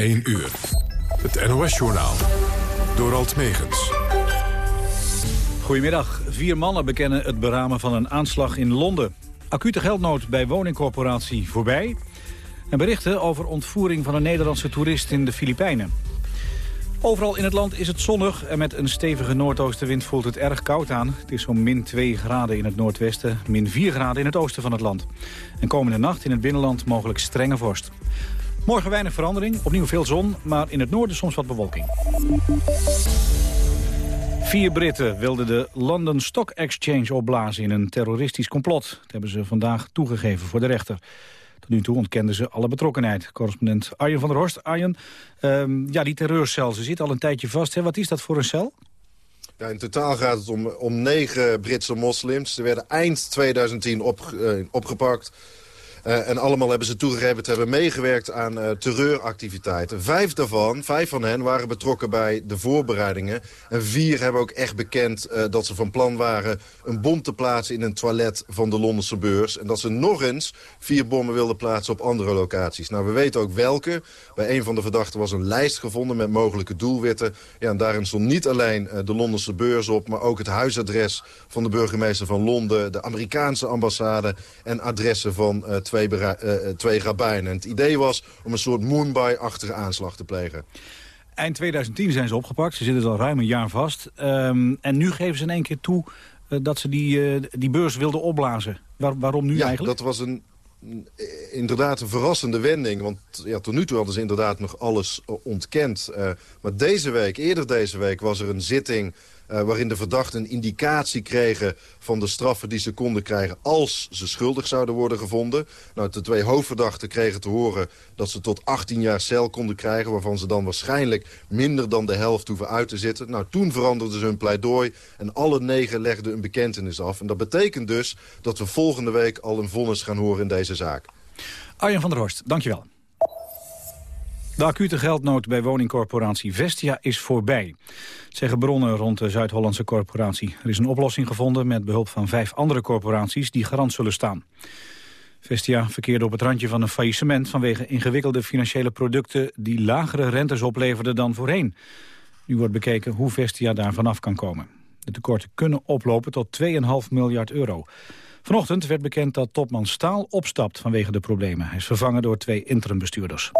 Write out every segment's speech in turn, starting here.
1 uur. Het NOS-journaal. Door Alt Megens. Goedemiddag. Vier mannen bekennen het beramen van een aanslag in Londen. Acute geldnood bij woningcorporatie voorbij. En berichten over ontvoering van een Nederlandse toerist in de Filipijnen. Overal in het land is het zonnig en met een stevige noordoostenwind voelt het erg koud aan. Het is zo'n min 2 graden in het noordwesten, min 4 graden in het oosten van het land. En komende nacht in het binnenland mogelijk strenge vorst. Morgen weinig verandering, opnieuw veel zon, maar in het noorden soms wat bewolking. Vier Britten wilden de London Stock Exchange opblazen in een terroristisch complot. Dat hebben ze vandaag toegegeven voor de rechter. Tot nu toe ontkenden ze alle betrokkenheid. Correspondent Arjen van der Horst. Arjen, ehm, ja, die terreurcel, ze zit al een tijdje vast. Hè? Wat is dat voor een cel? Ja, in totaal gaat het om, om negen Britse moslims. Ze werden eind 2010 op, uh, opgepakt uh, en allemaal hebben ze toegegeven te hebben meegewerkt aan uh, terreuractiviteiten. Vijf daarvan, vijf van hen waren betrokken bij de voorbereidingen. En vier hebben ook echt bekend uh, dat ze van plan waren een bom te plaatsen in een toilet van de Londense beurs. En dat ze nog eens vier bommen wilden plaatsen op andere locaties. Nou, we weten ook welke. Bij een van de verdachten was een lijst gevonden met mogelijke doelwitten. Ja, en daarin stond niet alleen de Londense beurs op, maar ook het huisadres van de burgemeester van Londen, de Amerikaanse ambassade en adressen van twee, uh, twee rabbijnen. Het idee was om een soort Mumbai-achtige aanslag te plegen. Eind 2010 zijn ze opgepakt. Ze zitten al ruim een jaar vast. Um, en nu geven ze in één keer toe uh, dat ze die, die beurs wilden opblazen. Waar, waarom nu ja, eigenlijk? dat was een, inderdaad een verrassende wending. Want ja, tot nu toe hadden ze inderdaad nog alles ontkend. Uh, maar deze week, eerder deze week, was er een zitting... Uh, waarin de verdachten een indicatie kregen van de straffen die ze konden krijgen als ze schuldig zouden worden gevonden. Nou, de twee hoofdverdachten kregen te horen dat ze tot 18 jaar cel konden krijgen... waarvan ze dan waarschijnlijk minder dan de helft hoeven uit te zitten. Nou, toen veranderden ze hun pleidooi en alle negen legden een bekentenis af. En dat betekent dus dat we volgende week al een vonnis gaan horen in deze zaak. Arjen van der Horst, dankjewel. De acute geldnood bij woningcorporatie Vestia is voorbij. zeggen bronnen rond de Zuid-Hollandse corporatie. Er is een oplossing gevonden met behulp van vijf andere corporaties die garant zullen staan. Vestia verkeerde op het randje van een faillissement vanwege ingewikkelde financiële producten die lagere rentes opleverden dan voorheen. Nu wordt bekeken hoe Vestia daar vanaf kan komen. De tekorten kunnen oplopen tot 2,5 miljard euro. Vanochtend werd bekend dat topman Staal opstapt vanwege de problemen. Hij is vervangen door twee interimbestuurders.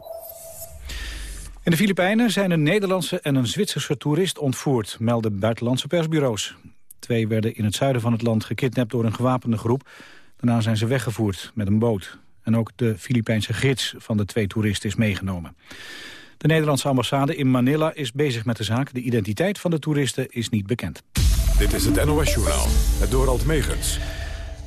In de Filipijnen zijn een Nederlandse en een Zwitserse toerist ontvoerd, melden buitenlandse persbureaus. Twee werden in het zuiden van het land gekidnapt door een gewapende groep. Daarna zijn ze weggevoerd met een boot. En ook de Filipijnse gids van de twee toeristen is meegenomen. De Nederlandse ambassade in Manila is bezig met de zaak. De identiteit van de toeristen is niet bekend. Dit is het NOS-journaal, het Dorald Megens.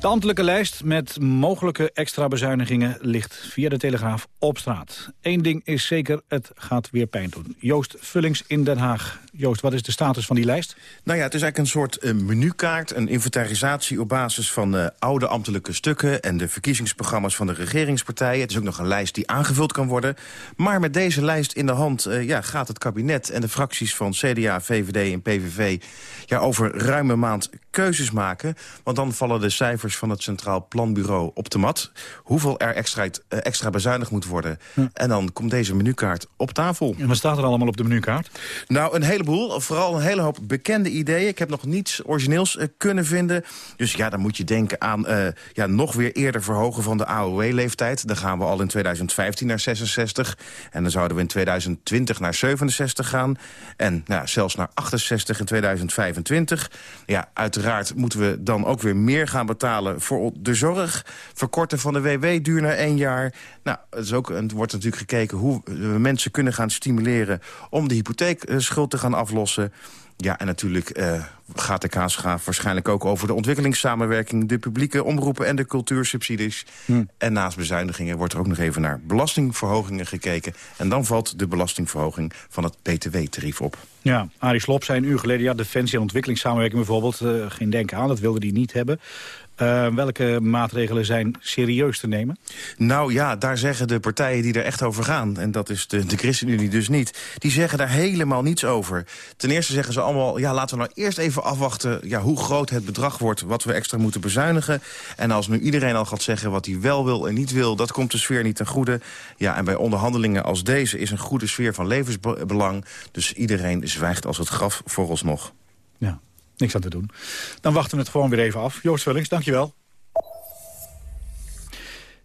De ambtelijke lijst met mogelijke extra bezuinigingen ligt via de Telegraaf op straat. Eén ding is zeker, het gaat weer pijn doen. Joost Vullings in Den Haag. Joost, wat is de status van die lijst? Nou ja, het is eigenlijk een soort uh, menukaart, een inventarisatie op basis van uh, oude ambtelijke stukken en de verkiezingsprogramma's van de regeringspartijen. Het is ook nog een lijst die aangevuld kan worden. Maar met deze lijst in de hand uh, ja, gaat het kabinet en de fracties van CDA, VVD en PVV ja, over ruime maand keuzes maken. Want dan vallen de cijfers van het Centraal Planbureau op de mat. Hoeveel er extra, extra bezuinigd moet worden. Hm. En dan komt deze menukaart op tafel. En wat staat er allemaal op de menukaart? Nou, een heleboel. Vooral een hele hoop bekende ideeën. Ik heb nog niets origineels uh, kunnen vinden. Dus ja, dan moet je denken aan uh, ja, nog weer eerder verhogen van de AOW-leeftijd. Dan gaan we al in 2015 naar 66. En dan zouden we in 2020 naar 67 gaan. En nou, zelfs naar 68 in 2025. Ja, uiteraard moeten we dan ook weer meer gaan betalen voor de zorg. Verkorten van de WW-duur naar één jaar. Nou, het, is ook, het wordt natuurlijk gekeken hoe we mensen kunnen gaan stimuleren... om de hypotheekschuld te gaan aflossen. Ja, en natuurlijk uh, gaat de kaasgraaf waarschijnlijk ook over de ontwikkelingssamenwerking... de publieke omroepen en de cultuursubsidies. Hm. En naast bezuinigingen wordt er ook nog even naar belastingverhogingen gekeken. En dan valt de belastingverhoging van het btw-tarief op. Ja, Arie Slob zei een uur geleden... ja, defensie en ontwikkelingssamenwerking bijvoorbeeld, uh, geen denken aan, dat wilde hij niet hebben. Uh, welke maatregelen zijn serieus te nemen? Nou ja, daar zeggen de partijen die er echt over gaan... en dat is de, de ChristenUnie dus niet... die zeggen daar helemaal niets over. Ten eerste zeggen ze allemaal... ja, laten we nou eerst even afwachten ja, hoe groot het bedrag wordt... wat we extra moeten bezuinigen. En als nu iedereen al gaat zeggen wat hij wel wil en niet wil... dat komt de sfeer niet ten goede. Ja, en bij onderhandelingen als deze is een goede sfeer van levensbelang. Dus iedereen zwijgt als het graf vooralsnog. Ja niks aan te doen. Dan wachten we het gewoon weer even af. Joost Vullings, dankjewel.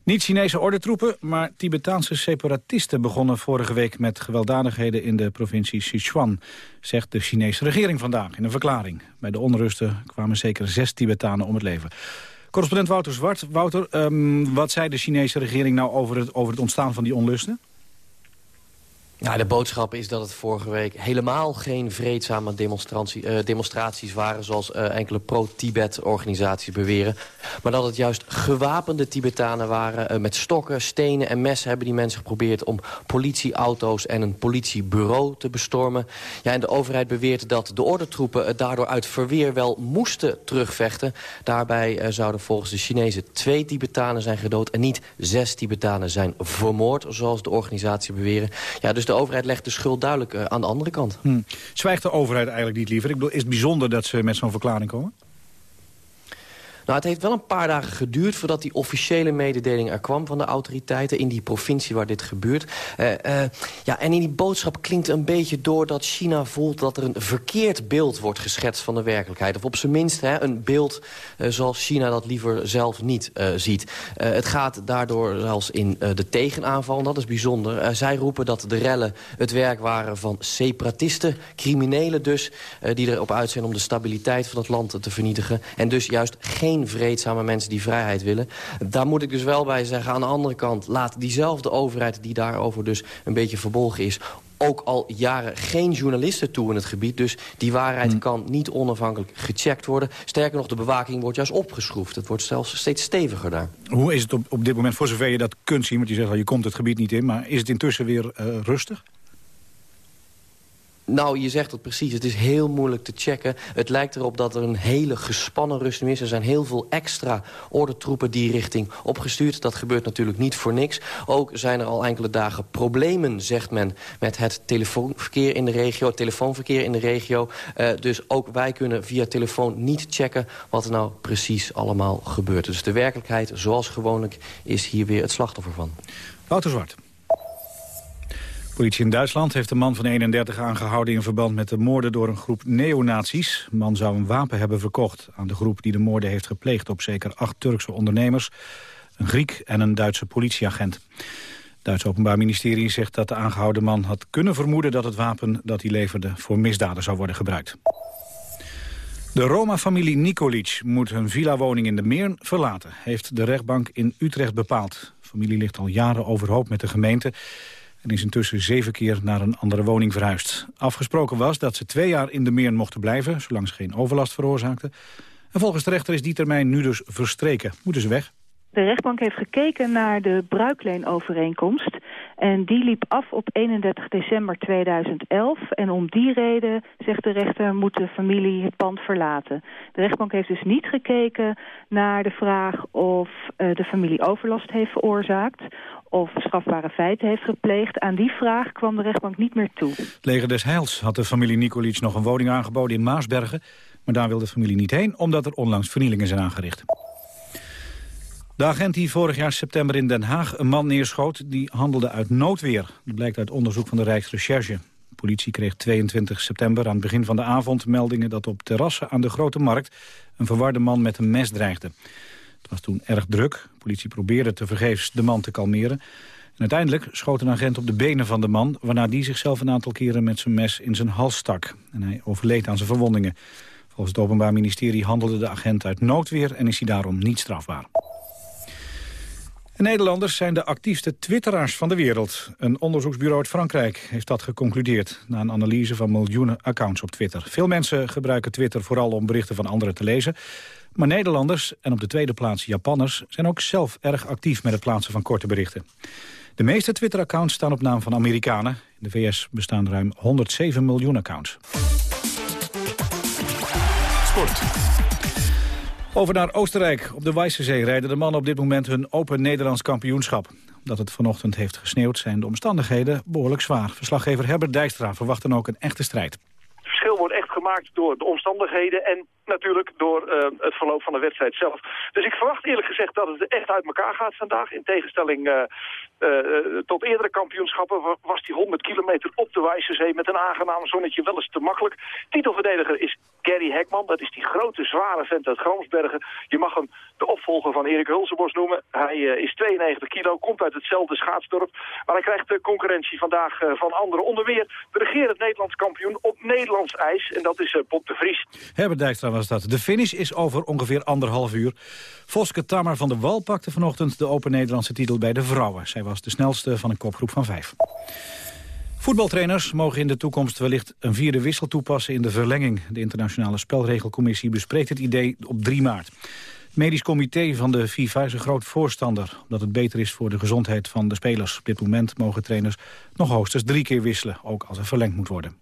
Niet Chinese ordentroepen, maar Tibetaanse separatisten begonnen vorige week met gewelddadigheden in de provincie Sichuan, zegt de Chinese regering vandaag in een verklaring. Bij de onrusten kwamen zeker zes Tibetanen om het leven. Correspondent Wouter Zwart. Wouter, um, wat zei de Chinese regering nou over het, over het ontstaan van die onlusten? Ja, de boodschap is dat het vorige week helemaal geen vreedzame demonstratie, uh, demonstraties waren... zoals uh, enkele pro-Tibet-organisaties beweren. Maar dat het juist gewapende Tibetanen waren. Uh, met stokken, stenen en messen hebben die mensen geprobeerd... om politieauto's en een politiebureau te bestormen. Ja, en de overheid beweert dat de ordentroepen daardoor uit verweer wel moesten terugvechten. Daarbij zouden volgens de Chinezen twee Tibetanen zijn gedood... en niet zes Tibetanen zijn vermoord, zoals de organisatie beweren. Ja, dus de overheid legt de schuld duidelijk uh, aan de andere kant. Hm. Zwijgt de overheid eigenlijk niet liever? Ik bedoel, is het bijzonder dat ze met zo'n verklaring komen? Nou, het heeft wel een paar dagen geduurd voordat die officiële mededeling er kwam van de autoriteiten in die provincie waar dit gebeurt. Uh, uh, ja, en in die boodschap klinkt een beetje door dat China voelt dat er een verkeerd beeld wordt geschetst van de werkelijkheid. Of op zijn minst hè, een beeld uh, zoals China dat liever zelf niet ziet. het gaat daardoor zelfs in de tegenaanval, en dat is bijzonder. zij roepen dat de rellen het werk waren van separatisten, criminelen dus, die erop uit zijn om de stabiliteit van het land te vernietigen. En dus juist geen vreedzame mensen die vrijheid willen. Daar moet ik dus wel bij zeggen, aan de andere kant... laat diezelfde overheid die daarover dus een beetje verbolgen is ook al jaren geen journalisten toe in het gebied. Dus die waarheid hmm. kan niet onafhankelijk gecheckt worden. Sterker nog, de bewaking wordt juist opgeschroefd. Het wordt zelfs steeds steviger daar. Hoe is het op, op dit moment, voor zover je dat kunt zien... want je zegt al, je komt het gebied niet in... maar is het intussen weer uh, rustig? Nou, je zegt het precies. Het is heel moeilijk te checken. Het lijkt erop dat er een hele gespannen rust is. Er zijn heel veel extra ordentroepen die richting opgestuurd. Dat gebeurt natuurlijk niet voor niks. Ook zijn er al enkele dagen problemen, zegt men... met het telefoonverkeer in de regio, het telefoonverkeer in de regio. Uh, dus ook wij kunnen via telefoon niet checken... wat er nou precies allemaal gebeurt. Dus de werkelijkheid, zoals gewoonlijk, is hier weer het slachtoffer van. Wouter Zwart politie in Duitsland heeft een man van 31 aangehouden... in verband met de moorden door een groep neonazies. De man zou een wapen hebben verkocht aan de groep die de moorden heeft gepleegd... op zeker acht Turkse ondernemers, een Griek en een Duitse politieagent. Het Duitse Openbaar Ministerie zegt dat de aangehouden man had kunnen vermoeden... dat het wapen dat hij leverde voor misdaden zou worden gebruikt. De Roma-familie Nikolic moet hun villa-woning in de Meern verlaten... heeft de rechtbank in Utrecht bepaald. De familie ligt al jaren overhoop met de gemeente en is intussen zeven keer naar een andere woning verhuisd. Afgesproken was dat ze twee jaar in de Meern mochten blijven... zolang ze geen overlast veroorzaakten. En volgens de rechter is die termijn nu dus verstreken. Moeten ze weg? De rechtbank heeft gekeken naar de bruikleenovereenkomst. En die liep af op 31 december 2011. En om die reden, zegt de rechter, moet de familie het pand verlaten. De rechtbank heeft dus niet gekeken naar de vraag of uh, de familie overlast heeft veroorzaakt of strafbare feiten heeft gepleegd. Aan die vraag kwam de rechtbank niet meer toe. Het leger des Heils had de familie Nikolic nog een woning aangeboden in Maasbergen. Maar daar wil de familie niet heen, omdat er onlangs vernielingen zijn aangericht. De agent die vorig jaar september in Den Haag een man neerschoot... die handelde uit noodweer. Dat blijkt uit onderzoek van de Rijksrecherche. De politie kreeg 22 september aan het begin van de avond meldingen... dat op terrassen aan de Grote Markt een verwarde man met een mes dreigde. Het was toen erg druk. De politie probeerde tevergeefs de man te kalmeren. En uiteindelijk schoot een agent op de benen van de man... waarna die zichzelf een aantal keren met zijn mes in zijn hals stak. En hij overleed aan zijn verwondingen. Volgens het Openbaar Ministerie handelde de agent uit noodweer... en is hij daarom niet strafbaar. De Nederlanders zijn de actiefste twitteraars van de wereld. Een onderzoeksbureau uit Frankrijk heeft dat geconcludeerd... na een analyse van miljoenen accounts op Twitter. Veel mensen gebruiken Twitter vooral om berichten van anderen te lezen. Maar Nederlanders en op de tweede plaats Japanners... zijn ook zelf erg actief met het plaatsen van korte berichten. De meeste Twitter-accounts staan op naam van Amerikanen. In de VS bestaan ruim 107 miljoen accounts. Sport. Over naar Oostenrijk. Op de Weissensee rijden de mannen op dit moment hun Open Nederlands kampioenschap. Omdat het vanochtend heeft gesneeuwd zijn de omstandigheden behoorlijk zwaar. Verslaggever Herbert Dijkstra verwacht dan ook een echte strijd. Het verschil wordt echt gemaakt door de omstandigheden en natuurlijk door uh, het verloop van de wedstrijd zelf. Dus ik verwacht eerlijk gezegd dat het echt uit elkaar gaat vandaag. In tegenstelling uh, uh, tot eerdere kampioenschappen was die 100 kilometer op de Wijzezee met een aangenaam zonnetje wel eens te makkelijk. Titelverdediger is Gary Hekman. Dat is die grote, zware vent uit Groomsbergen. Je mag hem de opvolger van Erik Hulsenbos noemen. Hij is 92 kilo, komt uit hetzelfde schaatsdorp. Maar hij krijgt de concurrentie vandaag van anderen. Onder meer de regerend Nederlands kampioen op Nederlands ijs. En dat is Bob de Vries. Herbert Dijkstra dat. De finish is over ongeveer anderhalf uur. Voske Tamar van der Wal pakte vanochtend de Open Nederlandse titel bij de vrouwen. Zij was de snelste van een kopgroep van vijf. Voetbaltrainers mogen in de toekomst wellicht een vierde wissel toepassen in de verlenging. De internationale spelregelcommissie bespreekt het idee op 3 maart. Het medisch comité van de FIFA is een groot voorstander... omdat het beter is voor de gezondheid van de spelers. Op dit moment mogen trainers nog hoogstens drie keer wisselen... ook als er verlengd moet worden.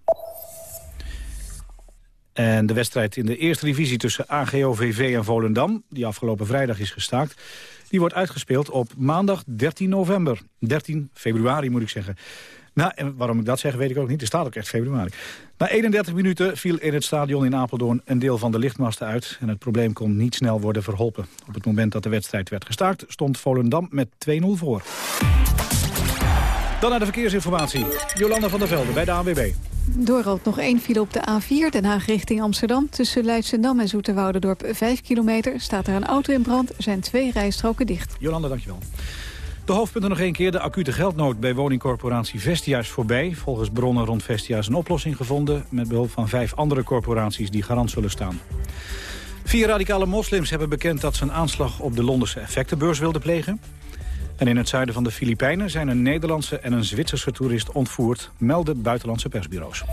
En de wedstrijd in de eerste divisie tussen AGOVV en Volendam... die afgelopen vrijdag is gestaakt... die wordt uitgespeeld op maandag 13 november. 13 februari moet ik zeggen. Nou, en waarom ik dat zeg weet ik ook niet. Er staat ook echt februari. Na 31 minuten viel in het stadion in Apeldoorn een deel van de lichtmasten uit. En het probleem kon niet snel worden verholpen. Op het moment dat de wedstrijd werd gestaakt stond Volendam met 2-0 voor. Dan naar de verkeersinformatie. Jolanda van der Velde bij de ANWB. Doorrood nog één file op de A4, Den Haag richting Amsterdam. Tussen Leidschendam en Zoeterwoudendorp 5 kilometer. Staat er een auto in brand, er zijn twee rijstroken dicht. Jolanda, dankjewel. De hoofdpunten nog één keer. De acute geldnood bij woningcorporatie Vestia is voorbij. Volgens bronnen rond Vestia is een oplossing gevonden... met behulp van vijf andere corporaties die garant zullen staan. Vier radicale moslims hebben bekend dat ze een aanslag op de Londense effectenbeurs wilden plegen. En in het zuiden van de Filipijnen zijn een Nederlandse en een Zwitserse toerist ontvoerd, melden buitenlandse persbureaus.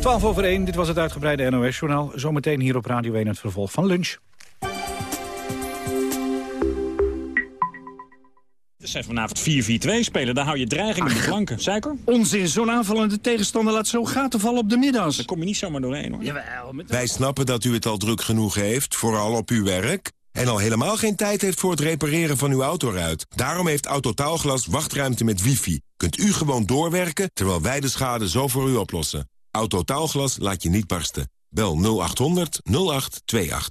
12 over 1, dit was het uitgebreide NOS-journaal. Zometeen hier op Radio 1 het vervolg van lunch. Ze vanavond 4-4-2 spelen, daar hou je dreiging in de flanken. Suiker? Onzin, zo'n aanvallende tegenstander laat zo gaten vallen op de middags. Daar kom je niet zomaar doorheen hoor. Jawel, met... Wij snappen dat u het al druk genoeg heeft, vooral op uw werk... en al helemaal geen tijd heeft voor het repareren van uw autoruit. Daarom heeft Autotaalglas wachtruimte met wifi. Kunt u gewoon doorwerken, terwijl wij de schade zo voor u oplossen. Autotaalglas laat je niet barsten. Bel 0800 0828.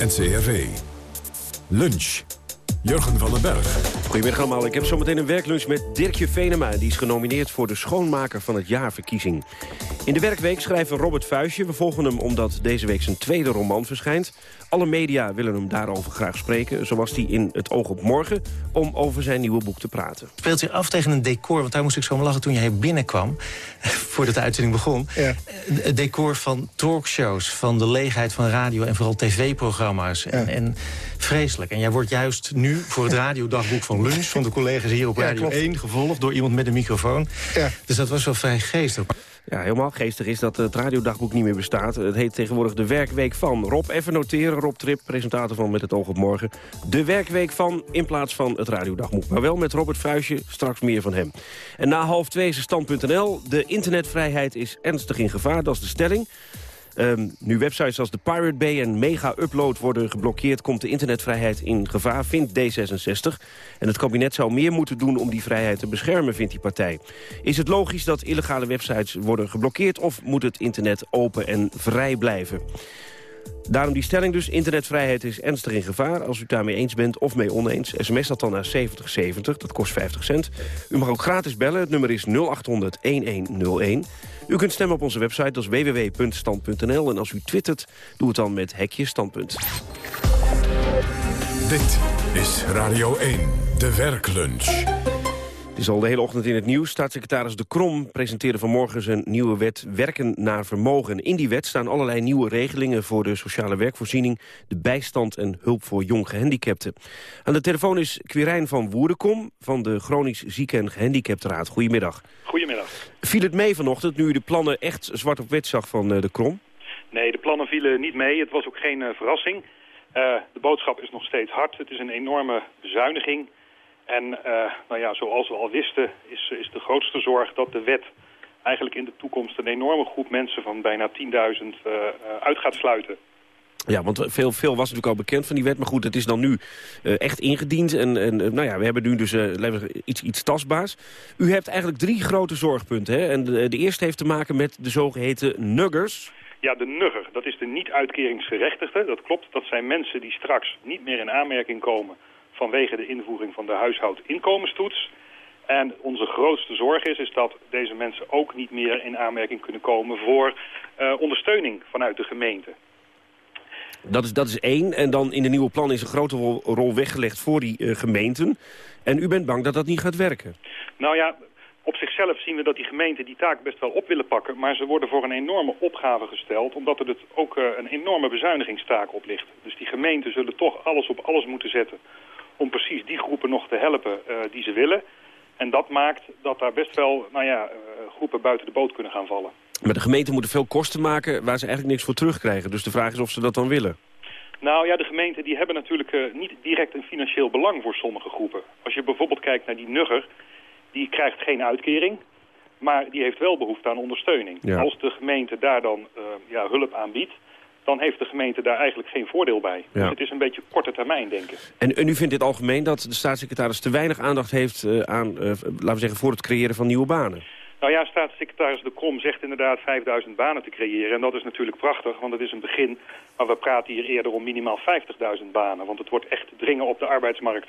NCRV. Lunch. Jurgen van den Berg. Goedemiddag allemaal. Ik heb zometeen een werklunch met Dirkje Venema. Die is genomineerd voor de Schoonmaker van het Jaarverkiezing. In de werkweek schrijven Robert Vuistje. We volgen hem omdat deze week zijn tweede roman verschijnt. Alle media willen hem daarover graag spreken. Zo was hij in Het Oog op Morgen om over zijn nieuwe boek te praten. Speelt u af tegen een decor, want daar moest ik zo om lachen toen jij binnenkwam. Voordat de uitzending begon. Ja. Het decor van talkshows, van de leegheid van radio en vooral tv-programma's. En, en, vreselijk. En jij wordt juist nu voor het radiodagboek van lunch... van de collega's hier op Radio 1 gevolgd door iemand met een microfoon. Ja. Dus dat was wel vrij geestig. Ja, helemaal geestig is dat het radiodagboek niet meer bestaat. Het heet tegenwoordig de Werkweek van. Rob, even noteren. Rob Trip, presentator van Met het Oog op Morgen. De Werkweek van in plaats van het radiodagboek. Maar wel met Robert Vuijsje, straks meer van hem. En na half twee is stand.nl. De internetvrijheid is ernstig in gevaar, dat is de stelling. Um, nu websites als de Pirate Bay en Mega Upload worden geblokkeerd... komt de internetvrijheid in gevaar, vindt D66. En het kabinet zou meer moeten doen om die vrijheid te beschermen, vindt die partij. Is het logisch dat illegale websites worden geblokkeerd... of moet het internet open en vrij blijven? Daarom die stelling dus, internetvrijheid is ernstig in gevaar. Als u daarmee eens bent of mee oneens, sms dat dan naar 7070, dat kost 50 cent. U mag ook gratis bellen, het nummer is 0800-1101. U kunt stemmen op onze website, is www.stand.nl. En als u twittert, doe het dan met hekje standpunt. Dit is Radio 1, de werklunch. Is al de hele ochtend in het nieuws. Staatssecretaris De Krom presenteerde vanmorgen zijn nieuwe wet Werken naar Vermogen. In die wet staan allerlei nieuwe regelingen voor de sociale werkvoorziening, de bijstand en hulp voor jong gehandicapten. Aan de telefoon is Quirijn van Woerdenkom van de Chronisch Zieken en Gehandicaptenraad. Goedemiddag. Goedemiddag. Viel het mee vanochtend nu u de plannen echt zwart op wit zag van eh, De Krom? Nee, de plannen vielen niet mee. Het was ook geen uh, verrassing. Uh, de boodschap is nog steeds hard. Het is een enorme bezuiniging. En uh, nou ja, zoals we al wisten is, is de grootste zorg dat de wet eigenlijk in de toekomst een enorme groep mensen van bijna 10.000 uh, uit gaat sluiten. Ja, want veel, veel was natuurlijk al bekend van die wet. Maar goed, het is dan nu uh, echt ingediend. En, en nou ja, we hebben nu dus uh, iets, iets tastbaars. U hebt eigenlijk drie grote zorgpunten. Hè? En de, de eerste heeft te maken met de zogeheten nuggers. Ja, de nugger. Dat is de niet-uitkeringsgerechtigde. Dat klopt. Dat zijn mensen die straks niet meer in aanmerking komen vanwege de invoering van de huishoudinkomenstoets. En onze grootste zorg is, is dat deze mensen ook niet meer in aanmerking kunnen komen voor uh, ondersteuning vanuit de gemeente. Dat is, dat is één. En dan in de nieuwe plan is een grote rol, rol weggelegd voor die uh, gemeenten. En u bent bang dat dat niet gaat werken? Nou ja, op zichzelf zien we dat die gemeenten die taak best wel op willen pakken. Maar ze worden voor een enorme opgave gesteld. Omdat er ook uh, een enorme bezuinigingstaak op ligt. Dus die gemeenten zullen toch alles op alles moeten zetten om precies die groepen nog te helpen uh, die ze willen. En dat maakt dat daar best wel nou ja, uh, groepen buiten de boot kunnen gaan vallen. Maar de gemeenten moeten veel kosten maken waar ze eigenlijk niks voor terugkrijgen. Dus de vraag is of ze dat dan willen. Nou ja, de gemeenten die hebben natuurlijk uh, niet direct een financieel belang voor sommige groepen. Als je bijvoorbeeld kijkt naar die nugger, die krijgt geen uitkering. Maar die heeft wel behoefte aan ondersteuning. Ja. Als de gemeente daar dan ja, hulp aanbiedt, dan heeft de gemeente daar eigenlijk geen voordeel bij. Ja. Dus het is een beetje korte termijn denken. En, en u vindt dit algemeen dat de staatssecretaris te weinig aandacht heeft uh, aan, uh, laten we zeggen, voor het creëren van nieuwe banen? Nou ja, staatssecretaris De Krom zegt inderdaad 5000 banen te creëren. En dat is natuurlijk prachtig, want het is een begin. Maar we praten hier eerder om minimaal 50.000 banen. Want het wordt echt dringen op de arbeidsmarkt.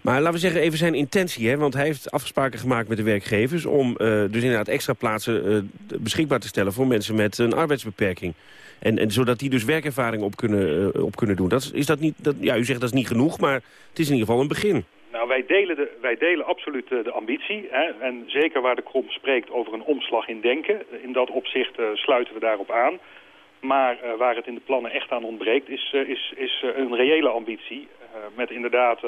Maar laten we zeggen even zijn intentie, hè? want hij heeft afspraken gemaakt met de werkgevers... om uh, dus inderdaad extra plaatsen uh, beschikbaar te stellen voor mensen met een arbeidsbeperking. En, en zodat die dus werkervaring op kunnen, uh, op kunnen doen. Dat is, dat niet, dat, ja, u zegt dat is niet genoeg, maar het is in ieder geval een begin. Nou, wij delen, de, wij delen absoluut de, de ambitie. Hè? En zeker waar de Krom spreekt over een omslag in denken. In dat opzicht uh, sluiten we daarop aan. Maar waar het in de plannen echt aan ontbreekt is, is, is een reële ambitie. met inderdaad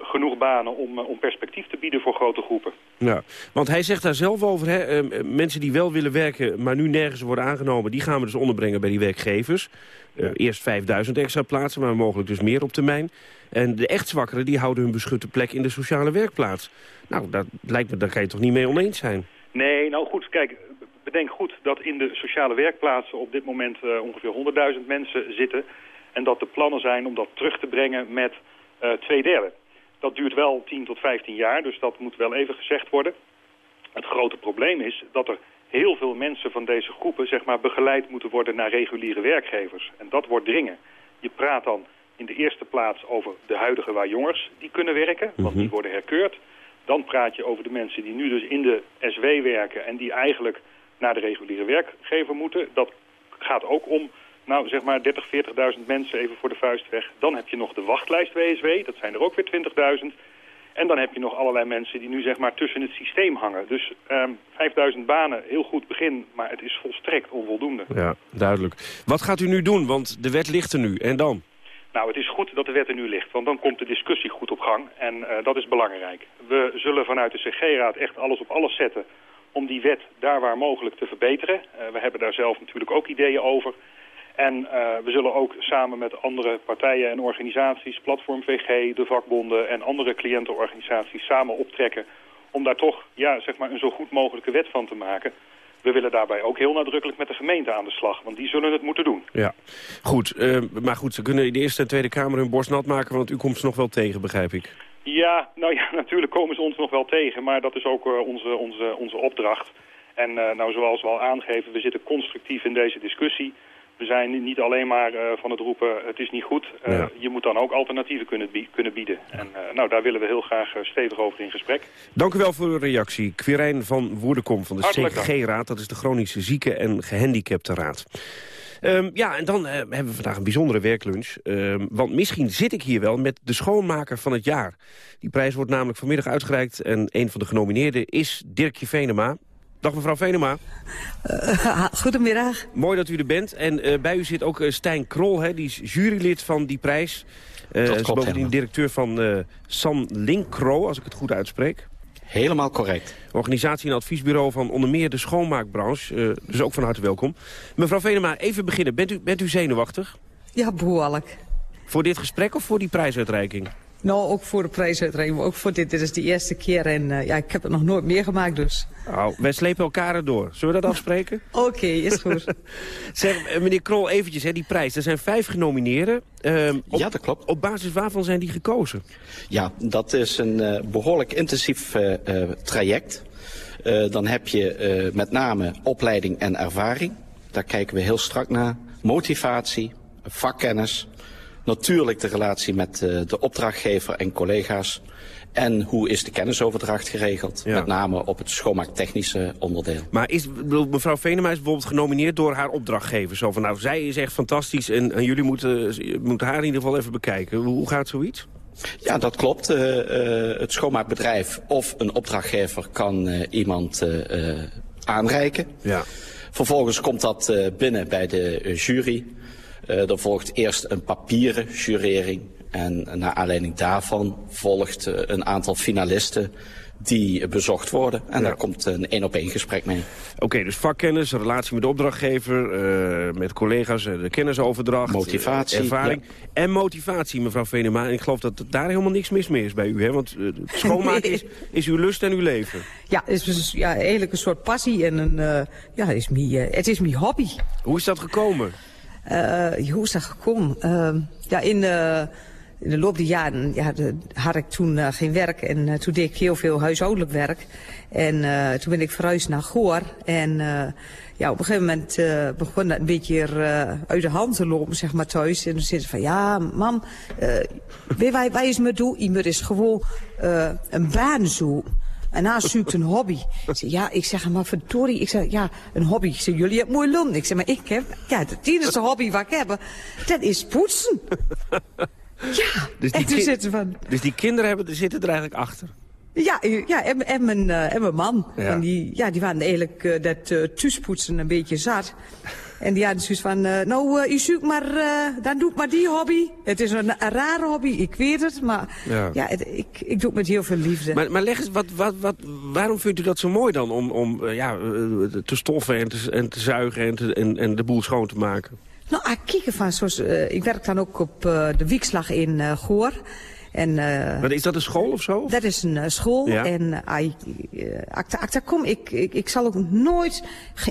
genoeg banen om, om perspectief te bieden voor grote groepen. Ja, want hij zegt daar zelf over, hè, uh, mensen die wel willen werken... maar nu nergens worden aangenomen, die gaan we dus onderbrengen bij die werkgevers. Uh, eerst 5000 extra plaatsen, maar mogelijk dus meer op termijn. En de echt zwakkeren, die houden hun beschutte plek in de sociale werkplaats. Nou, dat lijkt me, daar kan je toch niet mee oneens zijn? Nee, nou goed, kijk, bedenk goed dat in de sociale werkplaatsen... op dit moment uh, ongeveer 100.000 mensen zitten... en dat de plannen zijn om dat terug te brengen met twee derde. Dat duurt wel 10 tot 15 jaar, dus dat moet wel even gezegd worden. Het grote probleem is dat er heel veel mensen van deze groepen zeg maar, begeleid moeten worden naar reguliere werkgevers. En dat wordt dringen. Je praat dan in de eerste plaats over de huidige waarjongers die kunnen werken, want die worden herkeurd. Dan praat je over de mensen die nu dus in de SW werken en die eigenlijk naar de reguliere werkgever moeten. Dat gaat ook om nou, zeg maar 30, 40.000 mensen even voor de vuist weg. Dan heb je nog de wachtlijst WSW, dat zijn er ook weer 20.000. En dan heb je nog allerlei mensen die nu zeg maar tussen het systeem hangen. Dus um, 5000 banen, heel goed begin, maar het is volstrekt onvoldoende. Ja, duidelijk. Wat gaat u nu doen? Want de wet ligt er nu. En dan? Nou, het is goed dat de wet er nu ligt, want dan komt de discussie goed op gang. En uh, dat is belangrijk. We zullen vanuit de CG-raad echt alles op alles zetten om die wet daar waar mogelijk te verbeteren. Uh, we hebben daar zelf natuurlijk ook ideeën over. En uh, we zullen ook samen met andere partijen en organisaties, Platform VG, de vakbonden en andere cliëntenorganisaties samen optrekken om daar toch ja, zeg maar een zo goed mogelijke wet van te maken. We willen daarbij ook heel nadrukkelijk met de gemeente aan de slag, want die zullen het moeten doen. Ja, goed. Uh, maar goed, ze kunnen in de Eerste en Tweede Kamer hun borst nat maken, want u komt ze nog wel tegen, begrijp ik. Ja, nou ja, natuurlijk komen ze ons nog wel tegen, maar dat is ook uh, onze, onze, onze opdracht. En uh, nou, zoals we al aangeven, we zitten constructief in deze discussie. We zijn niet alleen maar eh, van het roepen, het is niet goed. Ja. Je moet dan ook alternatieven kunnen, kunnen bieden. En eh, nou, daar willen we heel graag eh, stevig over in gesprek. Dank u wel voor uw reactie. Quirijn van Woerdenkom van de. CGG-raad. Dat is de Chronische Zieken en Gehandicapten Raad. Ehm, ja, en dan eh, hebben we vandaag een bijzondere werklunch. Ehm, want misschien zit ik hier wel met de schoonmaker van het jaar. Die prijs wordt namelijk vanmiddag uitgereikt. En een van de genomineerden is Dirkje Venema. Dag mevrouw Venema. goedemiddag. Mooi dat u er bent. En eh, bij u zit ook eh, Stijn Krol, hè, die is jurylid van die prijs. Eh Dat is bovendien helemaal. directeur van eh San Linkro, als ik het goed uitspreek. Helemaal correct. Organisatie en adviesbureau van onder meer de schoonmaakbranche. eh, dus ook van harte welkom. Mevrouw Venema, even beginnen. Bent u, bent u zenuwachtig? Ja, behoorlijk. Voor dit gesprek of voor die prijsuitreiking? Nou, ook voor de prijsuitreiking, maar ook voor dit. Dit is de eerste keer en eh, ja, ik heb het nog nooit meegemaakt dus. Nou, wij slepen elkaar erdoor. Zullen we dat afspreken? Oké, is goed. zeg, eh, meneer Krol, eventjes, hè, die prijs. Er zijn vijf genomineerden. Ehm, op, Ja, dat klopt. Op basis waarvan zijn die gekozen? Ja, dat is een eh, behoorlijk intensief traject. Eh, dan heb je eh, met name opleiding en ervaring. Daar kijken we heel strak naar. Motivatie, vakkennis. Natuurlijk de relatie met eh, de opdrachtgever en collega's. En hoe is de kennisoverdracht geregeld? Met name op het schoonmaaktechnische onderdeel. Maar is, mevrouw Venema is bijvoorbeeld genomineerd door haar opdrachtgever. Zo van, nou, zij is echt fantastisch en, en jullie moeten, moeten haar in ieder geval even bekijken. Hoe, gaat zoiets? Ja, dat klopt. Eh, eh, het schoonmaakbedrijf of een opdrachtgever kan eh, iemand eh, eh, aanreiken. Ja. Vervolgens komt dat eh, binnen bij de eh, jury. Eh er volgt eerst een papieren jurering. En naar aanleiding daarvan volgt eh, een aantal finalisten die bezocht worden. En daar komt een één-op-één gesprek mee. Oké, dus vakkennis, relatie met de opdrachtgever, eh, met collega's, de kennisoverdracht. Motivatie, ervaring. En motivatie, mevrouw Venema. En ik geloof dat daar helemaal niks mis mee is bij u, hè? Want schoonmaken Nee. is, is uw lust en uw leven. Ja, het is dus, ja, eigenlijk een soort passie en een, eh, ja, het is mijn, het is mijn hobby. Hoe is dat gekomen? Eh, hoe is dat gekomen? Eh, ja, in, eh, in de loop der jaren ja, de- had ik toen geen werk en toen deed ik heel veel huishoudelijk werk. En toen ben ik verhuisd naar Goor. En ja, op een gegeven moment begon dat een beetje eh, uit de hand te lopen, zeg maar, thuis. En toen zei ze van, ja, mam, je waar, waar is mijn doel? Iemand is gewoon een baan. En hij zoekt een hobby. Ik zeg, ja, ik zeg, maar verdorie. Ik zeg, ja, een hobby. Ik zeg, jullie hebben mooi lont. Ik zeg, maar ik heb, ja, het enige hobby wat ik heb, dat is poetsen. Ja, Dus en ki- zitten van, dus die kinderen hebben, zitten er eigenlijk achter. ja, eh, ja en, en, mijn, eh, en mijn man. Ja. En die, ja, die waren eigenlijk eh, dat eh thuispoetsen een beetje zat. En die hadden zoiets van, eh, nou, eh, u zoekt maar, eh, dan doe ik maar die hobby. Het is een, een rare hobby, ik weet het, maar Ja. ja, het- ik, ik doe het met heel veel liefde. Maar, maar leg eens, wat, wat, wat, waarom vindt u dat zo mooi dan? Om, om ja, te stoffen en te, en te zuigen en, te, en, en de boel schoon te maken? Nou, ik kijk van, zoals, ik werk dan ook op de Wiekslag in Goor. En, eh, Maar is dat een school of zo? Dat is een eh, school. Ja. En eh, eh, ik ik daar kom, ik, ik, ik zal ook nooit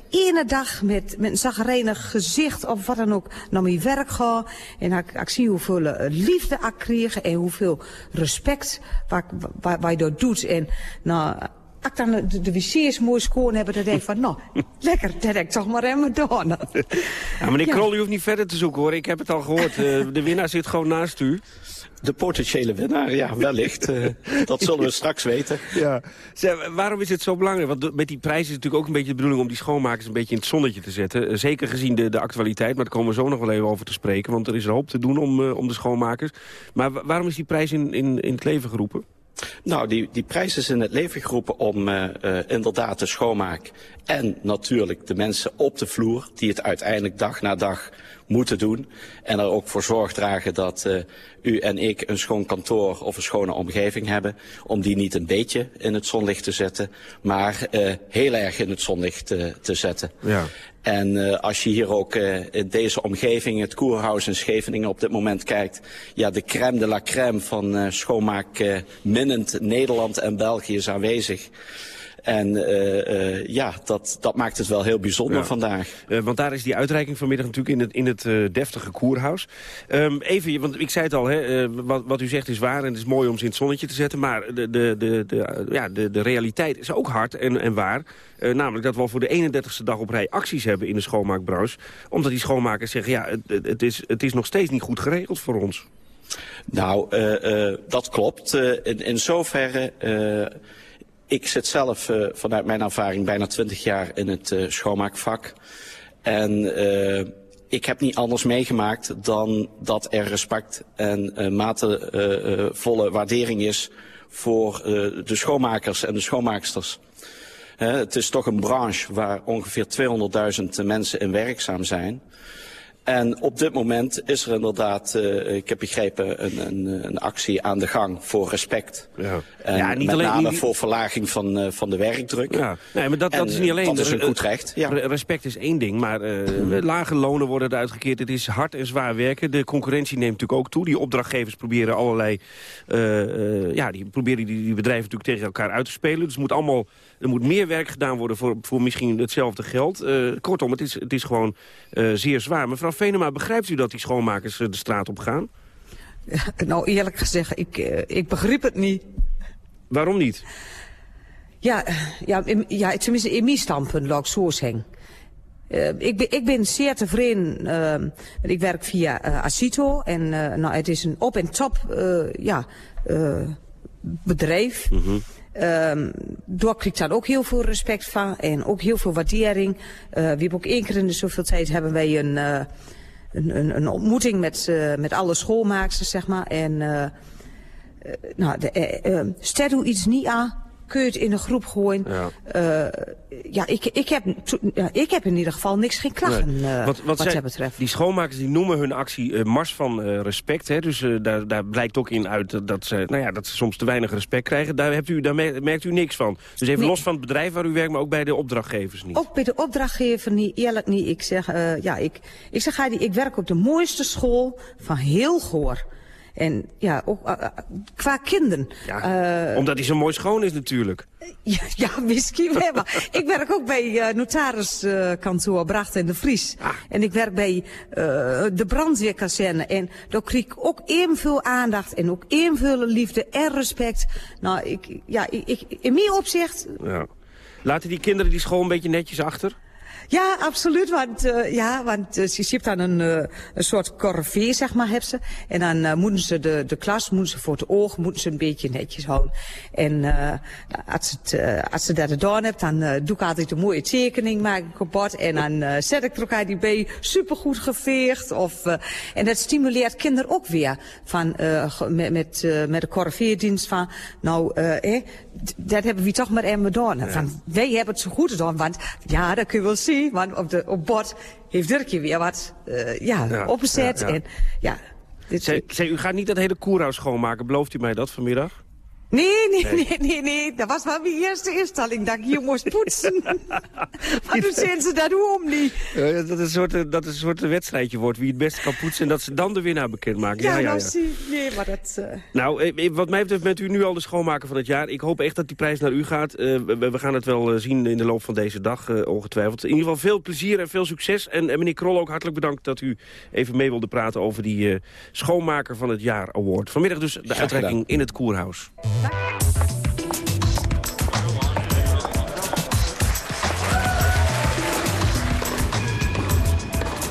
ene dag met, met een zagrijnig gezicht of wat dan ook naar mijn werk gaan. En ik, ik zie hoeveel eh, liefde ik krijg en hoeveel respect waar, waar, waar je dat doet. En nou, als ik dan de, de wc's mooi schoon hebben, dan denk ik van, nou, lekker, dat heb ik toch maar even gedaan. Ja, meneer Ja. Krol, u hoeft niet verder te zoeken hoor. Ik heb het al gehoord. Eh, de winnaar zit gewoon naast u. De potentiële winnaar, ja, wellicht. Eh, dat zullen we straks weten. Ja. Zeg, waarom is het zo belangrijk? Want met die prijs is het natuurlijk ook een beetje de bedoeling... om die schoonmakers een beetje in het zonnetje te zetten. Eh, Zeker gezien de, de actualiteit, maar daar komen we zo nog wel even over te spreken. Want er is een hoop te doen om, eh, om de schoonmakers. Maar wa- waarom is die prijs in, in, in het leven geroepen? Nou, die, die prijs is in het leven geroepen om eh, eh, inderdaad de schoonmaak en natuurlijk de mensen op de vloer die het uiteindelijk dag na dag moeten doen. En er ook voor zorg dragen dat eh, u en ik een schoon kantoor of een schone omgeving hebben. Om die niet een beetje in het zonlicht te zetten, maar heel erg in het zonlicht te zetten. Ja. En eh, als je hier ook in deze omgeving, het Koerhuis in Scheveningen op dit moment kijkt, ja, de crème de la crème van eh, schoonmaak minnend Nederland en België is aanwezig. En uh, uh, ja, dat, dat maakt het wel heel bijzonder Ja. vandaag. Eh, want daar is die uitreiking vanmiddag natuurlijk in het, in het eh, deftige koerhuis. Ehm, even, want ik zei het al, hè, eh, wat, wat u zegt is waar en het is mooi om ze in het zonnetje te zetten. Maar de, de, de, de, eh, ja, de, de realiteit is ook hard en, en waar. Eh, namelijk dat we al voor de 31ste dag op rij acties hebben in de schoonmaakbranche. Omdat die schoonmakers zeggen, ja, het, het- is, het is nog steeds niet goed geregeld voor ons. Nou, eh, eh, dat klopt. Eh, in, in zoverre, eh, ik zit zelf eh, vanuit mijn ervaring bijna twintig jaar in het eh, schoonmaakvak. En eh, ik heb niet anders meegemaakt dan dat er respect en matevolle waardering is voor de schoonmakers en de schoonmaaksters. Het is toch een branche waar ongeveer 200.000 mensen in werkzaam zijn. En op dit moment is er inderdaad, eh, ik heb begrepen, een, een, een actie aan de gang voor respect. Ja. En Ja, niet met alleen- name niet- voor verlaging van, eh, van de werkdruk. Ja, nee, maar dat, dat is niet alleen... Dat is een goed recht. Ja. Respect is één ding, maar eh, lage lonen worden er uitgekeerd. Het is hard en zwaar werken. De concurrentie neemt natuurlijk ook toe. Die opdrachtgevers proberen allerlei... eh, eh, ja, die proberen die, die bedrijven natuurlijk tegen elkaar uit te spelen. Dus het moet allemaal, er moet meer werk gedaan worden voor, voor misschien hetzelfde geld. Eh, kortom, het is, het is gewoon eh, zeer zwaar. Mevrouw Venema, begrijpt u dat die schoonmakers eh, de straat op gaan? Nou, eerlijk gezegd, ik, ik begreep het niet. Waarom niet? Ja, ja, in- ja tenminste in mijn standpunt, laat ik zo zeggen. Eh, ik, ben, ik ben zeer tevreden. ik werk via Acito. En nou, het is een op- en top ja, bedrijf. Ehm daar krijg ik ook heel veel respect van. En ook heel veel waardering. Eh, we hebben ook één keer in de zoveel tijd hebben wij een, eh, een, een, ontmoeting met, eh, met alle schoolmaaksters, zeg maar. En nou, de, stel u iets niet aan, kun je het in een groep gooien. Ja. Eh, ja, ik, ik, heb, ik heb in ieder geval niks geen klachten Nee. eh, wat, wat dat zij- betreft. Die schoonmakers die noemen hun actie eh, Mars van Respect. Hè? Dus daar, daar blijkt ook in uit dat ze, nou ja, dat ze soms te weinig respect krijgen. Daar, hebt u, daar mer- merkt u niks van. Dus even Nee. los van het bedrijf waar u werkt, maar ook bij de opdrachtgevers niet. Ook bij de opdrachtgever niet, eerlijk niet. Ik zeg, ja, ik, ik zeg, Heidi, ik werk op de mooiste school van heel Goor. En ja, ook eh, eh, qua kinderen. Eh, Omdat hij zo mooi schoon is natuurlijk. Ja, ja misschien wel. Maar ik werk ook bij notariskantoor Bracht en de Vries. Ah. En ik werk bij de brandweerkazerne. En daar krijg ik ook evenveel aandacht en ook evenveel liefde en respect. Nou, ik, ja, ik, ik, in mijn opzicht Ja. Laten die kinderen die school een beetje netjes achter? Ja, absoluut. Want, eh, ja, want uh, ze hebt dan een, eh, een soort corvée, zeg maar, hebben ze. En dan eh, moeten ze de, de klas, moeten ze voor het oog, moeten ze een beetje netjes houden. En eh, als, het, eh, als ze dat gedaan hebt, dan eh, doe ik altijd een mooie tekening, maak ik op bord. En dan eh, zet ik er uit die bij supergoed geveegd. Of, eh, en dat stimuleert kinderen ook weer. Van, eh, met, met, eh, met de corvée-dienst van, nou, eh, eh, dat hebben we toch maar even gedaan. Van, wij hebben het zo goed gedaan, want ja, dat kun je wel zien. Want op, de, op bord heeft Dirkje weer wat eh, ja, Ja, opgezet. ja, ja. En, ja, zij, u gaat niet dat hele koerhuis schoonmaken, belooft u mij dat vanmiddag? Nee, nee, Nee. nee, nee, nee. Dat was wel mijn eerste instelling, dat ik hier moest poetsen. maar toen zeiden ze dat om niet. Ja, dat, het een soort, dat het een soort wedstrijdje wordt, wie het beste kan poetsen... en dat ze dan de winnaar bekend maken. Ja, Ja, ja, nou ja. zie nee, maar dat... eh, Nou, eh, eh, wat mij betreft bent u nu al de schoonmaker van het jaar. Ik hoop echt dat die prijs naar u gaat. Eh, we, we gaan het wel zien in de loop van deze dag, eh, ongetwijfeld. In ieder geval veel plezier en veel succes. En, en meneer Krol ook hartelijk bedankt dat u even mee wilde praten... over die eh, Schoonmaker van het Jaar Award. Vanmiddag dus de uitreiking in het Koerhuis.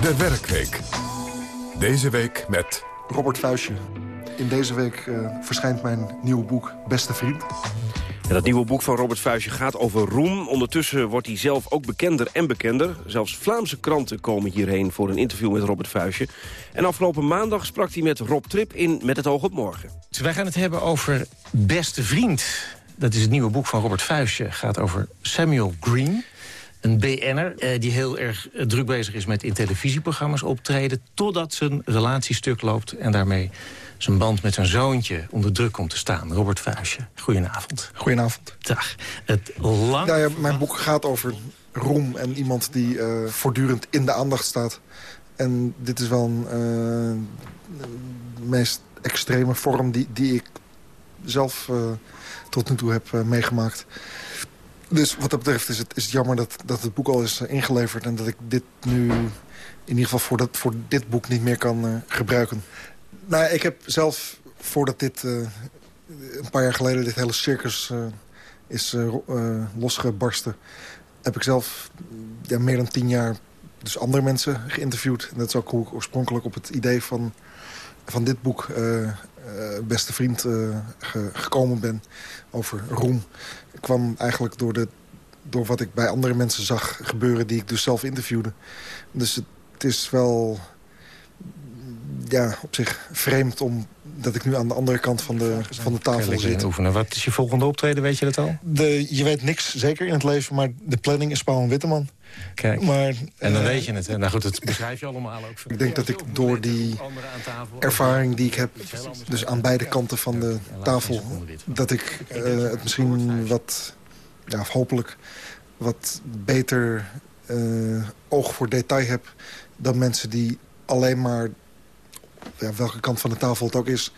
De Werkweek. Deze week met... Robert Vuistje. In deze week eh, verschijnt mijn nieuwe boek Beste Vriend. En dat nieuwe boek van Robert Vuijsje gaat over roem. Ondertussen wordt hij zelf ook bekender en bekender. Zelfs Vlaamse kranten komen hierheen voor een interview met Robert Vuijsje. En afgelopen maandag sprak hij met Rob Trip in Met het oog op morgen. Dus wij gaan het hebben over Beste Vriend. Dat is het nieuwe boek van Robert Vuijsje. gaat over Samuel Green. Een BN'er eh, die heel erg eh, druk bezig is met in televisieprogramma's optreden... totdat zijn relatiestuk loopt en daarmee zijn band met zijn zoontje onder druk komt te staan. Robert Vuijsje, goedenavond. Goedenavond. Dag. Het lang... Nou ja, mijn boek gaat over roem en iemand die eh, voortdurend in de aandacht staat. En dit is wel een, eh, de meest extreme vorm die, die ik zelf eh, tot nu toe heb eh, meegemaakt. Dus wat dat betreft is het, is het jammer dat, dat het boek al is ingeleverd... en dat ik dit nu in ieder geval voor, dat, voor dit boek niet meer kan gebruiken. Nou, ik heb zelf, voordat dit uh, een paar jaar geleden... dit hele circus uh, is losgebarsten... heb ik zelf meer dan tien jaar dus andere mensen geïnterviewd. En dat is ook hoe ik oorspronkelijk op het idee van, van dit boek... beste vriend ge, gekomen ben over roem kwam eigenlijk door, de, door wat ik bij andere mensen zag gebeuren... die ik dus zelf interviewde. Dus het is wel ja, op zich vreemd om dat ik nu aan de andere kant van de, van de tafel zit. Oefenen. Wat is je volgende optreden, weet je dat al? De, je weet niks zeker in het leven, maar de planning is Paul Witteman. Kijk, maar, en dan uh, weet je het. Hè? Nou goed, dat beschrijf je allemaal ook. Ik denk dat ik door die ervaring die ik heb... dus aan beide kanten van de tafel... dat ik uh, het misschien wat, ja, hopelijk... wat beter uh, oog voor detail heb... dan mensen die alleen maar... Welke kant van de tafel het ook is...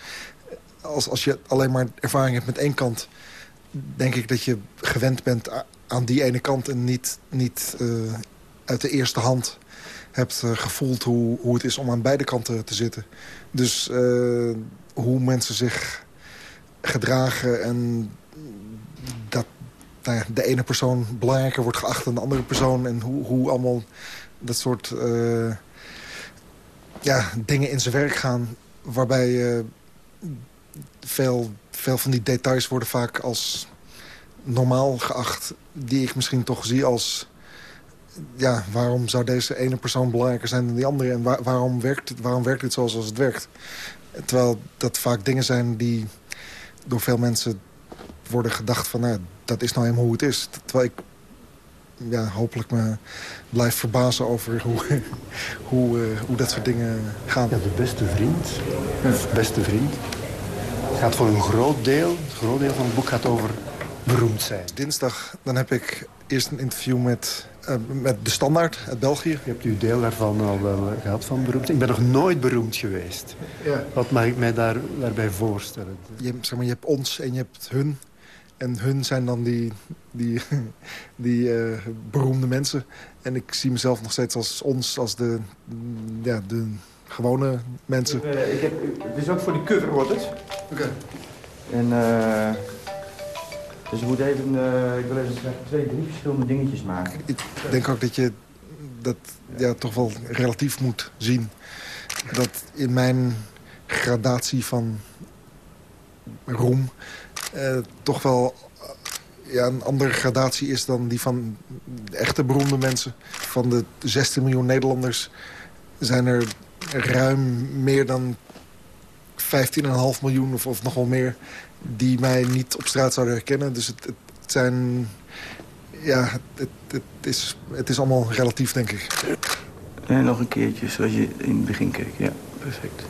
Als, als je alleen maar ervaring hebt met één kant... denk ik dat je gewend bent aan die ene kant en niet, niet uh, uit de eerste hand hebt uh, gevoeld hoe, hoe het is om aan beide kanten te zitten. Dus uh, hoe mensen zich gedragen en dat nou de ene persoon belangrijker wordt geacht dan de andere persoon... en hoe, hoe allemaal dat soort ja, dingen in zijn werk gaan... waarbij veel, veel van die details worden vaak als normaal geacht... die ik misschien toch zie als... ja, waarom zou deze ene persoon belangrijker zijn dan die andere... en waarom, werkt het, waarom werkt het zoals het werkt? Terwijl dat vaak dingen zijn die door veel mensen worden gedacht van... Nou, dat is nou helemaal hoe het is. Terwijl ik ja, hopelijk me blijf verbazen over hoe, hoe, uh, hoe dat soort dingen gaan. Ja, de beste vriend, of beste vriend, gaat voor een groot deel... het groot deel van het boek gaat over beroemd zijn. Dinsdag dan heb ik eerst een interview met, uh, met De Standaard uit België. Je hebt uw deel daarvan al wel gehad van beroemd. Ik ben nog nooit beroemd geweest. Ja. Wat mag ik mij daar, daarbij voorstellen? Je, zeg maar, je hebt ons en je hebt hun. En hun zijn dan die, die, die uh, beroemde mensen. En ik zie mezelf nog steeds als ons, als de, ja, de gewone mensen. Ik, uh, ik heb, het is ook voor die cover, wordt het. Oké. Okay. En... Uh, dus je moet even, ik wil even twee, drie verschillende dingetjes maken. Ik denk ook dat je dat ja, toch wel relatief moet zien. Dat in mijn gradatie van roem toch wel uh, ja, een andere gradatie is dan die van de echte beroemde mensen. Van de 16 miljoen Nederlanders zijn er ruim meer dan 15,5 miljoen of, nog wel meer die mij niet op straat zouden herkennen. Dus het, het zijn... Ja, het, het, is, het is allemaal relatief, denk ik. En nog een keertje, zoals je in het begin keek. Ja, perfect.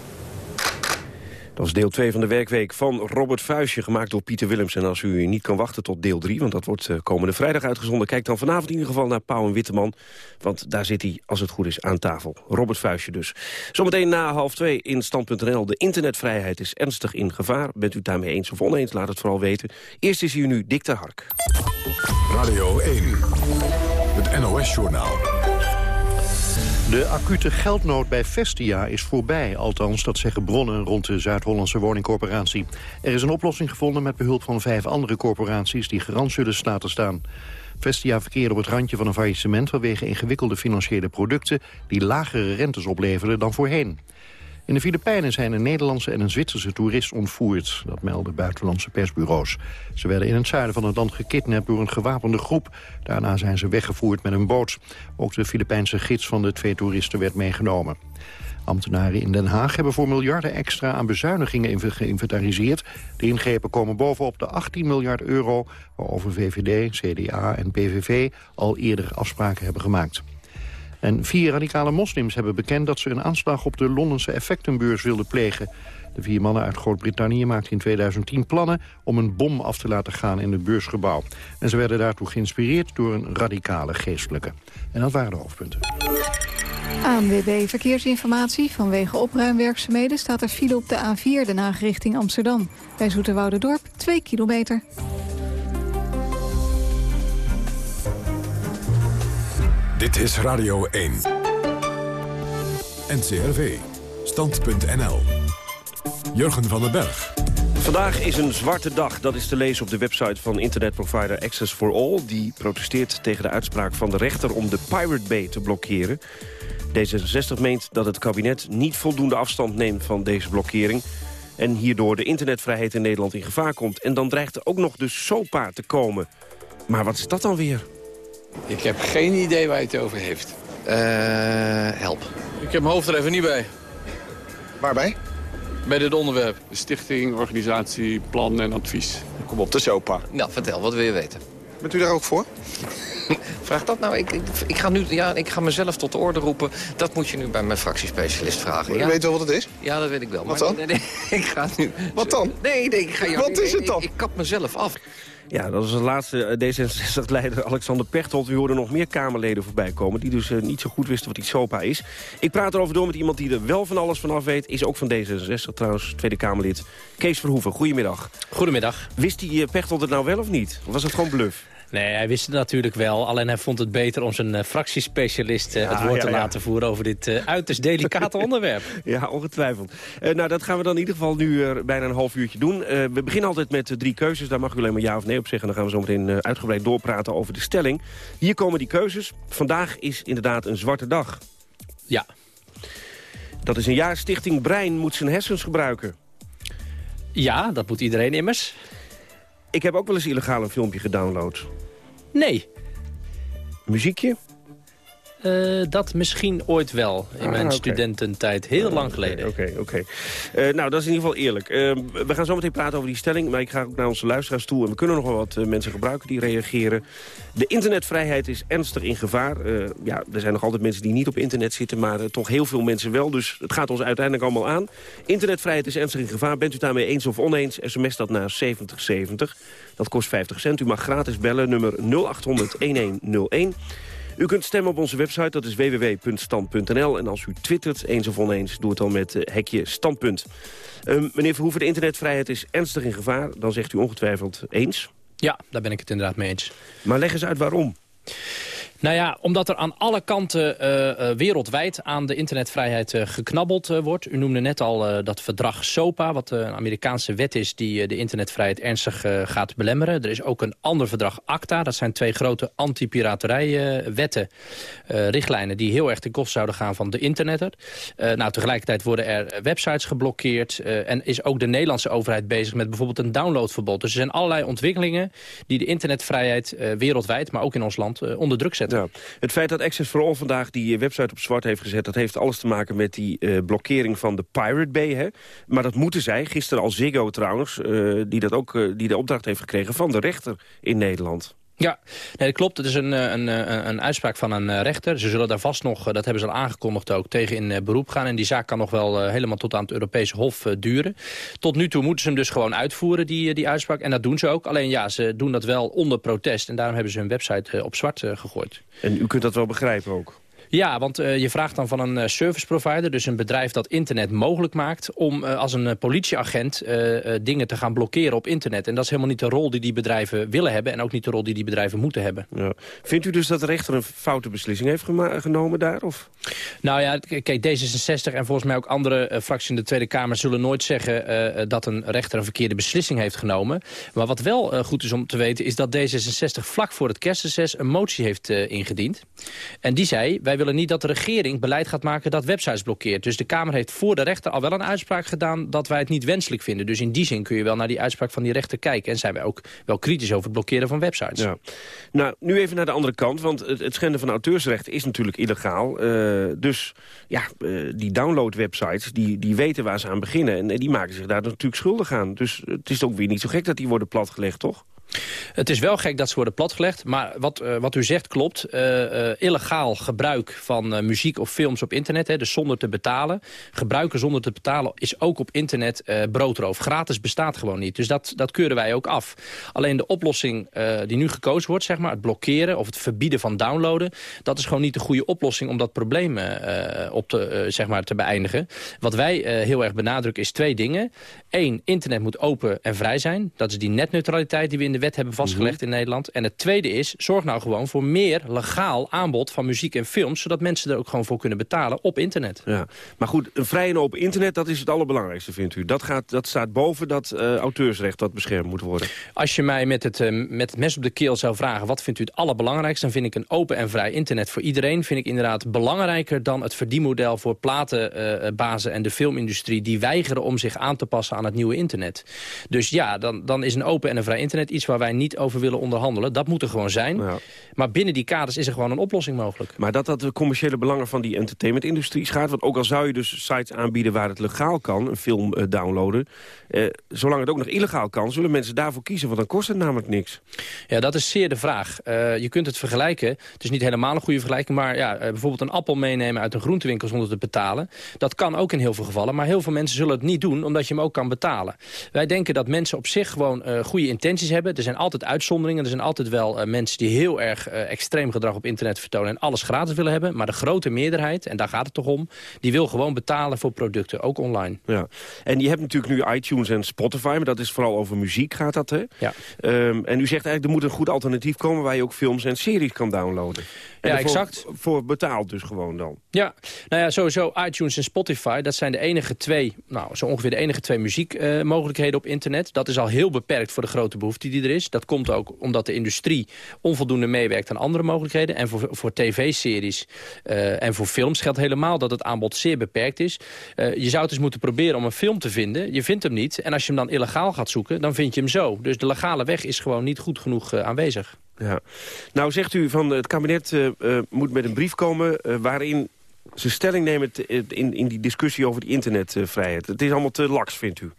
Dat was deel 2 van de werkweek van Robert Vuistje, gemaakt door Pieter Willems. En als u niet kan wachten tot deel 3, want dat wordt eh, komende vrijdag uitgezonden... kijk dan vanavond in ieder geval naar Pauw en Witteman. Want daar zit hij, als het goed is, aan tafel. Robert Vuistje dus. Zometeen na half 2 in Stand.nl. De internetvrijheid is ernstig in gevaar. Bent u het daarmee eens of oneens, laat het vooral weten. Eerst is hier nu Dick de Hark. Radio 1, het NOS-journaal. De acute geldnood bij Vestia is voorbij. Althans, dat zeggen bronnen rond de Zuid-Hollandse woningcorporatie. Er is een oplossing gevonden met behulp van vijf andere corporaties... die garant zullen laten staan. Vestia verkeerde op het randje van een faillissement... vanwege ingewikkelde financiële producten... die lagere rentes opleverden dan voorheen. In de Filipijnen zijn een Nederlandse en een Zwitserse toerist ontvoerd. Dat melden buitenlandse persbureaus. Ze werden in het zuiden van het land gekidnapt door een gewapende groep. Daarna zijn ze weggevoerd met een boot. Ook de Filipijnse gids van de twee toeristen werd meegenomen. Ambtenaren in Den Haag hebben voor miljarden extra aan bezuinigingen geïnventariseerd. De ingrepen komen bovenop de 18 miljard euro... waarover VVD, CDA en PVV al eerder afspraken hebben gemaakt. En vier radicale moslims hebben bekend dat ze een aanslag op de Londense effectenbeurs wilden plegen. De vier mannen uit Groot-Brittannië maakten in 2010 plannen om een bom af te laten gaan in het beursgebouw. En ze werden daartoe geïnspireerd door een radicale geestelijke. En dat waren de hoofdpunten. ANWB Verkeersinformatie. Vanwege opruimwerkzaamheden staat er file op de A4 Den Haag richting Amsterdam. Bij Dorp 2 kilometer. Dit is Radio 1. NCRV. Stand.nl. Jurgen van den Berg. Vandaag is een zwarte dag. Dat is te lezen op de website van internetprovider Access for All. Die protesteert tegen de uitspraak van de rechter om de Pirate Bay te blokkeren. D66 meent dat het kabinet niet voldoende afstand neemt van deze blokkering... en hierdoor de internetvrijheid in Nederland in gevaar komt. En dan dreigt er ook nog de SOPA te komen. Maar wat is dat dan weer? Ik heb geen idee waar je het over heeft. Eh, help. Ik heb mijn hoofd er even niet bij. Waarbij? Bij dit onderwerp. Stichting, organisatie, plan en advies. Kom op, de SOPA. Nou, vertel, wat wil je weten? Bent u daar ook voor? Vraag dat nou. Ik, ik, ik, ga nu, ja, ik ga mezelf tot de orde roepen. Dat moet je nu bij mijn fractiespecialist vragen. Je weet wel wat het is? Ja, dat weet ik wel. Wat dan? Nee, nee, ik ga nu... Wat dan? Nee, nee, ik ga jou... Wat is het dan? Ik, ik kap mezelf af. Ja, dat is de laatste eh, D66-leider Alexander Pechtold. U hoorde nog meer Kamerleden voorbij komen... die dus eh, niet zo goed wisten wat die SOPA is. Ik praat erover door met iemand die er wel van alles vanaf weet. Is ook van D66 trouwens, Tweede Kamerlid. Kees Verhoeven, goedemiddag. Goedemiddag. Wist die uh, Pechtold het nou wel of niet? Of was het gewoon bluff? Nee, hij wist het natuurlijk wel. Alleen hij vond het beter om zijn uh, fractiespecialist Ja, het woord te laten voeren... over dit uh, uiterst delicate onderwerp. Ja, ongetwijfeld. Eh, nou, dat gaan we dan in ieder geval nu eh, bijna een half uurtje doen. Eh, we beginnen altijd met eh, drie keuzes. Daar mag u alleen maar ja of nee op zeggen. Dan gaan we zo meteen eh, uitgebreid doorpraten over de stelling. Hier komen die keuzes. Vandaag is inderdaad een zwarte dag. Ja. Dat is een jaar Stichting Brein moet zijn hersens gebruiken. Ja, dat moet iedereen immers. Ik heb ook wel eens illegaal een filmpje gedownload. Nee. Muziekje? Eh, dat misschien ooit wel, in Ah, mijn studententijd. Heel lang geleden. Oké, oké. Eh, nou, dat is in ieder geval eerlijk. Eh, we gaan zo meteen praten over die stelling, maar ik ga ook naar onze luisteraars toe. En we kunnen nog wel wat mensen gebruiken die reageren. De internetvrijheid is ernstig in gevaar. Ja, er zijn nog altijd mensen die niet op internet zitten, maar toch heel veel mensen wel. Dus het gaat ons uiteindelijk allemaal aan. Internetvrijheid is ernstig in gevaar. Bent u daarmee eens of oneens? SMS dat naar 7070. Dat kost 50 cent. U mag gratis bellen, nummer 0800 1101. U kunt stemmen op onze website, dat is www.stand.nl. En als u twittert, eens of oneens, doe het dan met eh, hekje standpunt. Ehm, meneer Verhoeven, de internetvrijheid is ernstig in gevaar. Dan zegt u ongetwijfeld eens. Ja, daar ben ik het inderdaad mee eens. Maar leg eens uit waarom. Nou ja, omdat er aan alle kanten eh, eh, wereldwijd aan de internetvrijheid eh, geknabbeld wordt. U noemde net al dat verdrag SOPA, wat een Amerikaanse wet is... die de internetvrijheid ernstig gaat belemmeren. Er is ook een ander verdrag, ACTA. Dat zijn twee grote anti-piraterij-wetten, richtlijnen... die heel erg ten koste zouden gaan van de internetter. Nou, tegelijkertijd worden er websites geblokkeerd... en is ook de Nederlandse overheid bezig met bijvoorbeeld een downloadverbod. Dus er zijn allerlei ontwikkelingen die de internetvrijheid wereldwijd... maar ook in ons land onder druk zetten. Het feit dat Access for All vandaag die eh, website op zwart heeft gezet... dat heeft alles te maken met die eh, blokkering van de Pirate Bay. Hè? Maar dat moeten zij, gisteren al Ziggo trouwens... eh, die, dat ook, die de opdracht heeft gekregen van de rechter in Nederland. Ja, nee, dat klopt. Het is een, eh, een, een, een uitspraak van een eh, rechter. Ze zullen daar vast nog, eh, dat hebben ze al aangekondigd ook, tegen in eh, beroep gaan. En die zaak kan nog wel eh, helemaal tot aan het Europese Hof eh, duren. Tot nu toe moeten ze hem dus gewoon uitvoeren, die, eh, die uitspraak. En dat doen ze ook. Alleen ja, ze doen dat wel onder protest. En daarom hebben ze hun website eh, op zwart eh, gegooid. En u kunt dat wel begrijpen ook. Ja, want eh, je vraagt dan van een eh, service provider, dus een bedrijf dat internet mogelijk maakt, om eh, als een politieagent dingen te gaan blokkeren op internet. En dat is helemaal niet de rol die die bedrijven willen hebben en ook niet de rol die die bedrijven moeten hebben. Ja. Vindt u dus dat de rechter een foute beslissing heeft genomen daar? Of? Nou ja, kijk, D66 en volgens mij ook andere fracties in de Tweede Kamer zullen nooit zeggen dat een rechter een verkeerde beslissing heeft genomen. Maar wat wel goed is om te weten is dat D66 vlak voor het kerstreces een motie heeft ingediend. En die zei, wij willen niet dat de regering beleid gaat maken dat websites blokkeert. Dus de Kamer heeft voor de rechter al wel een uitspraak gedaan dat wij het niet wenselijk vinden. Dus in die zin kun je wel naar die uitspraak van die rechter kijken. En zijn wij ook wel kritisch over het blokkeren van websites. Ja. Nou, nu even naar de andere kant, want het, het schenden van auteursrechten is natuurlijk illegaal. Eh, dus ja, eh, die download-websites, die, die weten waar ze aan beginnen. En, eh, die maken zich daar natuurlijk schuldig aan. Dus het is ook weer niet zo gek dat die worden platgelegd, toch? Het is wel gek dat ze worden platgelegd, maar wat, eh, wat u zegt klopt. Eh, eh, illegaal gebruik van muziek of films op internet, hè, dus zonder te betalen. Gebruiken zonder te betalen is ook op internet broodroof. Gratis bestaat gewoon niet, dus dat, dat keuren wij ook af. Alleen de oplossing die nu gekozen wordt, zeg maar, het blokkeren of het verbieden van downloaden... dat is gewoon niet de goede oplossing om dat probleem op te, zeg maar, te beëindigen. Wat wij heel erg benadrukken is twee dingen. Eén, internet moet open en vrij zijn. Dat is die netneutraliteit die we in de wet hebben vastgelegd Mhm. in Nederland. En het tweede is, zorg nou gewoon voor meer legaal aanbod van muziek en films... zodat mensen er ook gewoon voor kunnen betalen op internet. Ja. Maar goed, een vrij en open internet, dat is het allerbelangrijkste, vindt u. Dat, gaat, dat staat boven dat eh, auteursrecht dat beschermd moet worden. Als je mij met het, eh, met het mes op de keel zou vragen... wat vindt u het allerbelangrijkste... dan vind ik een open en vrij internet voor iedereen... vind ik inderdaad belangrijker dan het verdienmodel... voor platenbazen en de filmindustrie... die weigeren om zich aan te passen aan het nieuwe internet. Dus ja, dan, dan is een open en een vrij internet... iets waar wij niet over willen onderhandelen. Dat moet er gewoon zijn. Maar binnen die kaders is er gewoon een oplossing mogelijk. Maar dat dat de commerciële belangen van die entertainmentindustrie schaadt... want ook al zou je dus sites aanbieden waar het legaal kan... een film eh, downloaden... eh, zolang het ook nog illegaal kan... zullen mensen daarvoor kiezen, want dan kost het namelijk niks. Ja, dat is zeer de vraag. Eh, je kunt het vergelijken. Het is niet helemaal een goede vergelijking... maar ja, bijvoorbeeld een appel meenemen uit een groentewinkel zonder te betalen. Dat kan ook in heel veel gevallen. Maar heel veel mensen zullen het niet doen omdat je hem ook kan betalen. Wij denken dat mensen op zich gewoon goede intenties hebben. Er zijn altijd uitzonderingen. Er zijn altijd wel eh, mensen die heel erg eh, extreem gedrag op internet vertonen... en alles gratis willen hebben. Maar de grote meerderheid, en daar gaat het toch om... die wil gewoon betalen voor producten, ook online. Ja. En je hebt natuurlijk nu iTunes en Spotify... maar dat is vooral over muziek gaat dat, hè? Ja. Ehm, en u zegt eigenlijk, er moet een goed alternatief komen... waar je ook films en series kan downloaden. En Ja, exact. Voor betaald dus gewoon dan. Ja, nou ja, sowieso iTunes en Spotify, dat zijn de enige twee, nou zo ongeveer de enige twee muziekmogelijkheden op internet. Dat is al heel beperkt voor de grote behoefte die er is. Dat komt ook omdat de industrie onvoldoende meewerkt aan andere mogelijkheden. En voor, voor tv-series eh, en voor films geldt helemaal dat het aanbod zeer beperkt is. Eh, je zou het eens moeten proberen om een film te vinden. Je vindt hem niet. En als je hem dan illegaal gaat zoeken, dan vind je hem zo. Dus de legale weg is gewoon niet goed genoeg eh, aanwezig. Ja. Nou zegt u van het kabinet eh, eh, moet met een brief komen... eh, waarin ze stelling nemen in, in die discussie over die internetvrijheid. Het is allemaal te laks, vindt u?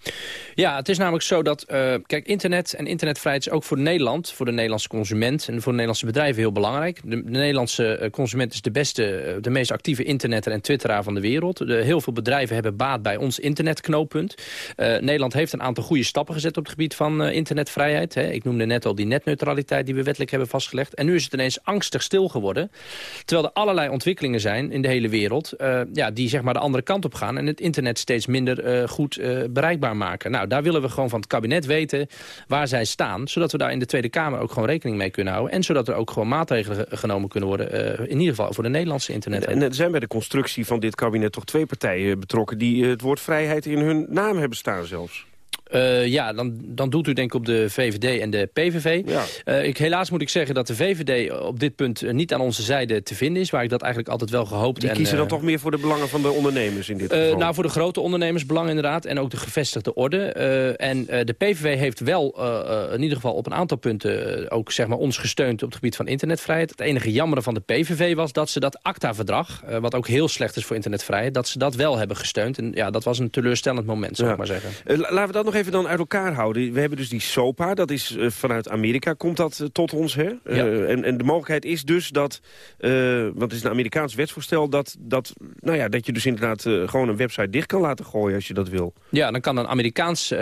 Ja, het is namelijk zo dat, eh, kijk, internet en internetvrijheid is ook voor Nederland, voor de Nederlandse consument en voor de Nederlandse bedrijven heel belangrijk. De, de Nederlandse eh, consument is de beste, eh, de meest actieve internetter en twitteraar van de wereld. De, heel veel bedrijven hebben baat bij ons internetknooppunt. Nederland heeft een aantal goede stappen gezet op het gebied van internetvrijheid. Hè. Ik noemde net al die netneutraliteit die we wettelijk hebben vastgelegd. En nu is het ineens angstig stil geworden. Terwijl er allerlei ontwikkelingen zijn in de hele wereld... eh, ja, die zeg maar de andere kant op gaan... en het internet steeds minder eh, goed eh, bereikbaar maken. Nou, daar willen we gewoon van het kabinet weten waar zij staan... zodat we daar in de Tweede Kamer ook gewoon rekening mee kunnen houden... en zodat er ook gewoon maatregelen ge- genomen kunnen worden... in ieder geval voor de Nederlandse internet. En er zijn bij de constructie van dit kabinet toch twee partijen betrokken... die het woord vrijheid in hun naam hebben staan zelfs. Eh, ja, dan, dan doet u denk ik op de VVD en de PVV. Eh, ik, helaas moet ik zeggen dat de VVD op dit punt eh, niet aan onze zijde te vinden is... waar ik dat eigenlijk altijd wel gehoopt Die en, kiezen dan toch meer voor de belangen van de ondernemers in dit geval? nou, voor de grote ondernemersbelangen inderdaad. En ook de gevestigde orde. En de PVV heeft wel in ieder geval op een aantal punten... ook zeg maar, ons gesteund op het gebied van internetvrijheid. Het enige jammere van de PVV was dat ze dat ACTA-verdrag... wat ook heel slecht is voor internetvrijheid... dat ze dat wel hebben gesteund. En ja, dat was een teleurstellend moment, zou ik maar zeggen. La- laten we dat nog even dan uit elkaar houden. We hebben dus die SOPA, dat is eh, vanuit Amerika, komt dat eh, tot ons. Hè? Eh, Ja. en, en de mogelijkheid is dus dat, want het is een Amerikaans wetsvoorstel... dat, dat, nou ja, dat je dus inderdaad gewoon een website dicht kan laten gooien als je dat wil. Ja, dan kan een Amerikaans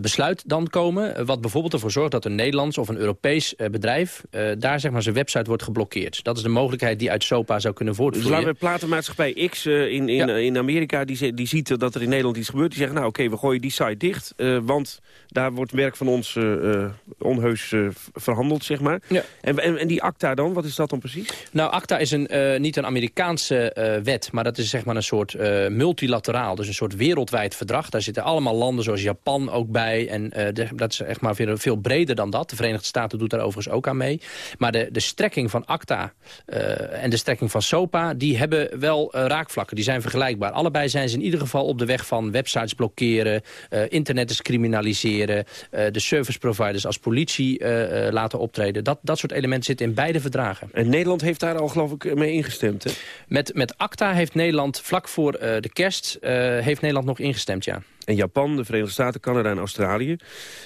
besluit dan komen... wat bijvoorbeeld ervoor zorgt dat een Nederlands of een Europees bedrijf... daar zeg maar zijn website wordt geblokkeerd. Dat is de mogelijkheid die uit SOPA zou kunnen Dus voortvloeien. laten we platenmaatschappij X in, in, in Amerika, die, die ziet dat er in Nederland iets gebeurt. Die zegt, nou oké, we gooien die site dicht. eh, want daar wordt werk van ons eh, eh, onheus verhandeld, zeg maar. En, en, en die ACTA dan, wat is dat dan precies? Nou, ACTA is een, niet een Amerikaanse wet, maar dat is zeg maar een soort multilateraal, dus een soort wereldwijd verdrag. Daar zitten allemaal landen zoals Japan ook bij en dat is echt maar veel, veel breder dan dat. De Verenigde Staten doet daar overigens ook aan mee. Maar de, de strekking van ACTA en de strekking van SOPA, die hebben wel raakvlakken. Die zijn vergelijkbaar. Allebei zijn ze in ieder geval op de weg van websites blokkeren, eh, internet is criminaliseren, eh, de service providers als politie eh, laten optreden. Dat, dat soort elementen zitten in beide verdragen. En Nederland heeft daar al geloof ik mee ingestemd, hè? Met, met ACTA heeft Nederland vlak voor de kerst heeft Nederland nog ingestemd, ja. En Japan, de Verenigde Staten, Canada en Australië.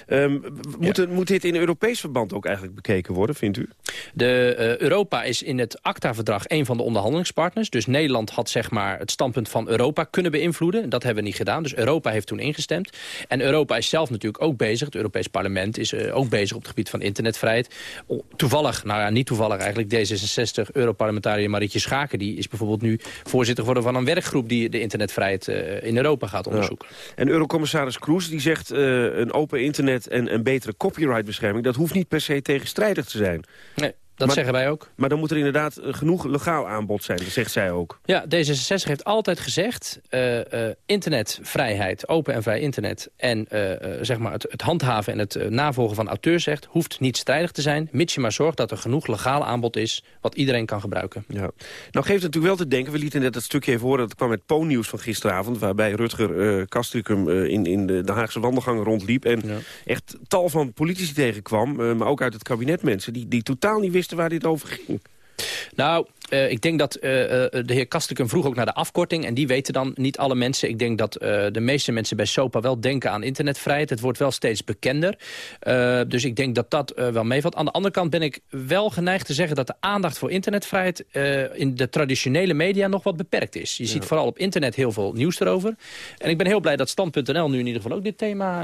Ehm, moet, het- moet dit in Europees verband ook eigenlijk bekeken worden, vindt u? De, eh, Europa is in het ACTA-verdrag een van de onderhandelingspartners. Dus Nederland had zeg maar, het standpunt van Europa kunnen beïnvloeden. Dat hebben we niet gedaan. Dus Europa heeft toen ingestemd. En Europa is zelf natuurlijk ook bezig. Het Europees Parlement is eh, ook bezig op het gebied van internetvrijheid. O, Toevallig, nou ja, niet toevallig eigenlijk, D66-Europarlementariër Marietje Schaken... die is bijvoorbeeld nu voorzitter geworden van een werkgroep... die de internetvrijheid eh, in Europa gaat onderzoeken. En En Eurocommissaris Kroes die zegt uh, een open internet en een betere copyrightbescherming... dat hoeft niet per se tegenstrijdig te zijn. Nee. Dat zeggen wij ook. Maar dan moet er inderdaad eh, genoeg legaal aanbod zijn, dat zegt zij ook. Ja, D66 heeft altijd gezegd... Uh, uh, internetvrijheid, open en vrij internet... en zeg maar het, het, handhaven en het navolgen van auteursrecht... hoeft niet strijdig te zijn, mits je maar zorgt dat er genoeg legaal aanbod is... wat iedereen kan gebruiken. Ja. Nou geeft het natuurlijk wel te denken, we lieten net het stukje even horen... dat kwam met Po-nieuws van gisteravond... waarbij Rutger Kastrikum in, in de, de, Haagse wandelgang rondliep... en echt tal van politici tegenkwam, maar ook uit het kabinet mensen... die, die totaal niet wisten waar dit over ging. Nou, uh, ik denk dat uh, de heer Kastikum vroeg ook naar de afkorting... en die weten dan niet alle mensen. Ik denk dat uh, de meeste mensen bij SOPA wel denken aan internetvrijheid. Het wordt wel steeds bekender. dus ik denk dat dat wel meevalt. Aan de andere kant ben ik wel geneigd te zeggen... dat de aandacht voor internetvrijheid in de traditionele media nog wat beperkt is. Je ziet vooral op internet heel veel nieuws erover. En ik ben heel blij dat Stand.nl nu in ieder geval ook dit thema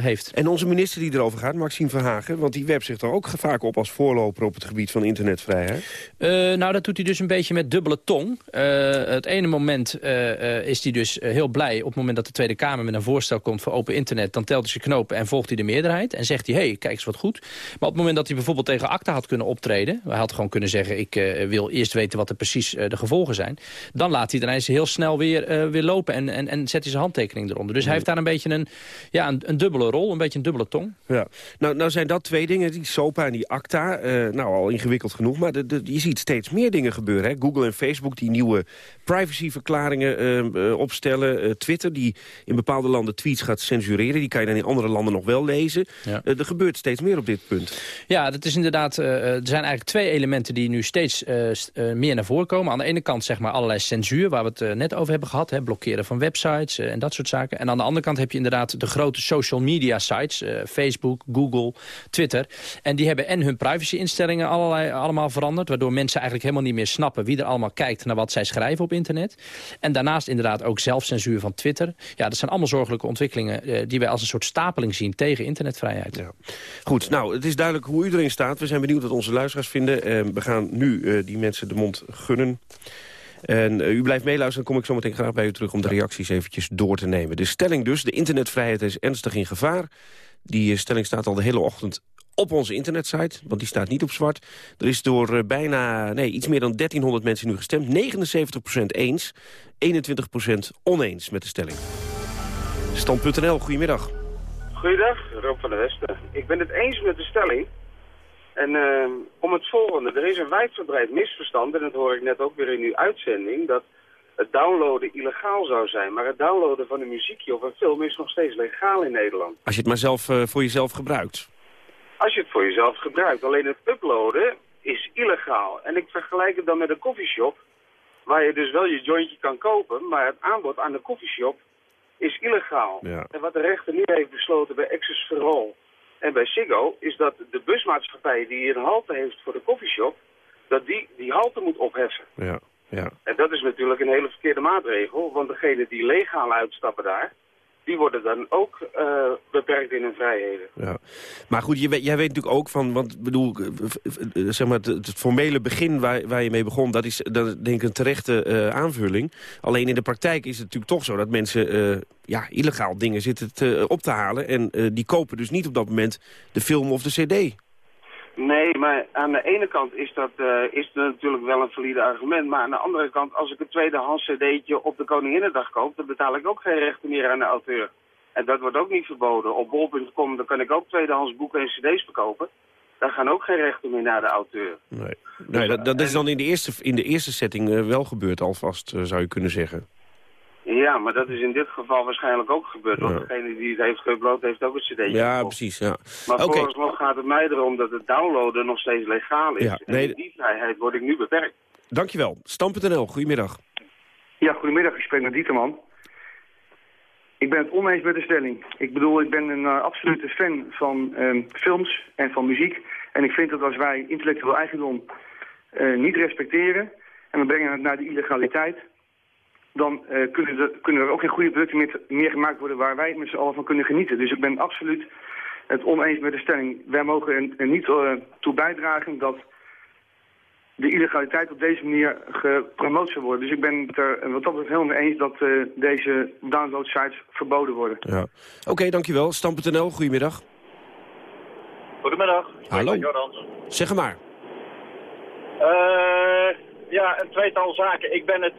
heeft. En onze minister die erover gaat, Maxime Verhagen... want die werpt zich er ook vaak op als voorloper op het gebied van internetvrijheid. Nou, nou, dat doet hij dus een beetje met dubbele tong. Uh, het ene moment uh, is hij dus heel blij op het moment dat de Tweede Kamer met een voorstel komt voor open internet. Dan telt hij zijn knopen en volgt hij de meerderheid. En zegt hij, hé, hey, kijk eens wat goed. Maar op het moment dat hij bijvoorbeeld tegen ACTA had kunnen optreden. Hij had gewoon kunnen zeggen, ik wil eerst weten wat er precies de gevolgen zijn. Dan laat hij ineens heel snel weer, weer lopen en, en, en zet hij zijn handtekening eronder. Dus hij heeft daar een beetje een, ja, een, een, dubbele rol, een beetje een dubbele tong. Ja. Nou, nou zijn dat twee dingen, die SOPA en die ACTA. nou, al ingewikkeld genoeg, maar de, de, je ziet steeds meer dingen gebeuren. Hè? Google en Facebook die nieuwe privacyverklaringen uh, opstellen. Uh, Twitter die in bepaalde landen tweets gaat censureren. Die kan je dan in andere landen nog wel lezen. Ja. er gebeurt steeds meer op dit punt. Ja, dat is inderdaad, er zijn eigenlijk twee elementen die nu steeds meer naar voren komen. Aan de ene kant zeg maar allerlei censuur, waar we het net over hebben gehad. Hè? Blokkeren van websites en dat soort zaken. En aan de andere kant heb je inderdaad de grote social media sites. Facebook, Google, Twitter. En die hebben en hun privacy-instellingen allerlei, allemaal veranderd. Waardoor mensen eigenlijk helemaal niet meer snappen wie er allemaal kijkt naar wat zij schrijven op internet. En daarnaast inderdaad ook zelfcensuur van Twitter. Ja, dat zijn allemaal zorgelijke ontwikkelingen eh, die wij als een soort stapeling zien tegen internetvrijheid. Ja. Goed, nou, het is duidelijk hoe u erin staat. We zijn benieuwd wat onze luisteraars vinden. Uh, we gaan nu uh, die mensen de mond gunnen. En u blijft meeluisteren, dan kom ik zo meteen graag bij u terug... om de reacties eventjes door te nemen. De stelling dus, de internetvrijheid is ernstig in gevaar. Die stelling staat al de hele ochtend op onze internetsite, want die staat niet op zwart. Er is door uh, bijna nee, iets meer dan 1300 mensen nu gestemd. 79% eens, 21% oneens met de stelling. Stand.nl, goedemiddag. Goeiedag, Rob van der Westen. Ik ben het eens met de stelling. En uh, om het volgende, er is een wijdverbreid misverstand, en dat hoor ik net ook weer in uw uitzending, dat het downloaden illegaal zou zijn. Maar het downloaden van een muziekje of een film is nog steeds legaal in Nederland. Als je het maar zelf uh, voor jezelf gebruikt. Als je het voor jezelf gebruikt. Alleen het uploaden is illegaal. En ik vergelijk het dan met een koffieshop, waar je dus wel je jointje kan kopen, maar het aanbod aan de koffieshop is illegaal. Ja. En wat de rechter nu heeft besloten bij Access for All en bij Siggo, is dat de busmaatschappij die een halte heeft voor de koffieshop, dat die die halte moet opheffen. Ja. Ja. En dat is natuurlijk een hele verkeerde maatregel, want degenen die legaal uitstappen daar, die worden dan ook uh, beperkt in hun vrijheden. Ja. Maar goed, je, jij weet natuurlijk ook van, want bedoel, zeg maar, het, formele begin waar, waar je mee begon, dat is dat, denk ik een terechte aanvulling. Alleen in de praktijk is het natuurlijk toch zo dat mensen ja, illegaal dingen zitten te, op te halen en die kopen dus niet op dat moment de film of de cd. Nee, maar aan de ene kant is dat, uh, is dat natuurlijk wel een valide argument. Maar aan de andere kant, als ik een tweedehands cd'tje op de Koninginnedag koop... dan betaal ik ook geen rechten meer aan de auteur. En dat wordt ook niet verboden. Op bol.com dan kan ik ook tweedehands boeken en cd's verkopen. Daar gaan ook geen rechten meer naar de auteur. Nee, nee dat, dat is dan in de eerste, in de eerste setting uh, wel gebeurd alvast, uh, zou je kunnen zeggen. Ja, maar dat is in dit geval waarschijnlijk ook gebeurd. Want degene die het heeft geüpload heeft ook een cd'tje Ja, precies, ja. Maar okay. vooralsnog gaat het mij erom dat het downloaden nog steeds legaal is. Ja, nee, en die vrijheid word ik nu beperkt. Dankjewel. Stam.nl, goedemiddag. Ja, goedemiddag. Ik spreek met Dieterman. Ik ben het oneens met de stelling. Ik bedoel, ik ben een uh, absolute fan van uh, films en van muziek. En ik vind dat als wij intellectueel eigendom uh, niet respecteren... en we brengen het naar de illegaliteit dan uh, kunnen, er, kunnen er ook geen goede producten meer, meer gemaakt worden waar wij met z'n allen van kunnen genieten. Dus ik ben absoluut het oneens met de stelling. Wij mogen er, er niet uh, toe bijdragen dat de illegaliteit op deze manier gepromoot zou worden. Dus ik ben het er wat dat betreft helemaal mee eens dat uh, deze downloadsites verboden worden. Ja. Oké, dankjewel. Stam.nl, goedemiddag. Goedemiddag. Hallo. Zeg maar. Uh, ja, een tweetal zaken. Ik ben het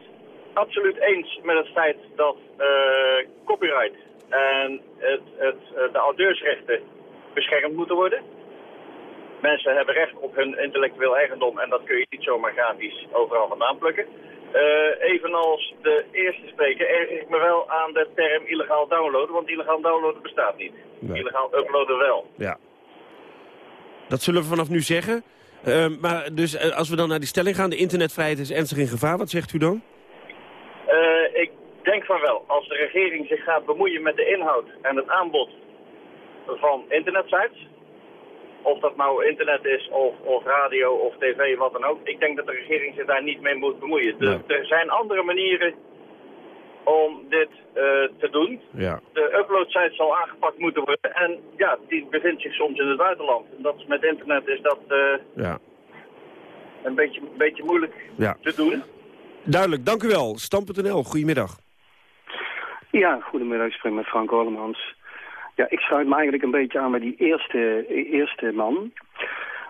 absoluut eens met het feit dat uh, copyright en het, het, de auteursrechten beschermd moeten worden. Mensen hebben recht op hun intellectueel eigendom en dat kun je niet zomaar gratis overal vandaan plukken. Uh, evenals de eerste spreker erger ik me wel aan de term illegaal downloaden, want illegaal downloaden bestaat niet. Illegaal uploaden wel. Ja. Dat zullen we vanaf nu zeggen. Uh, maar dus uh, als we dan naar die stelling gaan, de internetvrijheid is ernstig in gevaar. Wat zegt u dan? Ik denk van wel. Als de regering zich gaat bemoeien met de inhoud en het aanbod van internetsites, of dat nou internet is, of, of radio, of tv, wat dan ook. Ik denk dat de regering zich daar niet mee moet bemoeien. Dus er zijn andere manieren om dit uh, te doen. Ja. De uploadsite zal aangepakt moeten worden. En ja, die bevindt zich soms in het buitenland. Dat is, met internet is dat uh, ja. een beetje, een beetje moeilijk ja. te doen. Duidelijk, dank u wel. Stam.nl, goedemiddag. Ja, goedemiddag. Ik spreek met Frank Ollemans. Ja, ik sluit me eigenlijk een beetje aan bij die eerste, eerste man.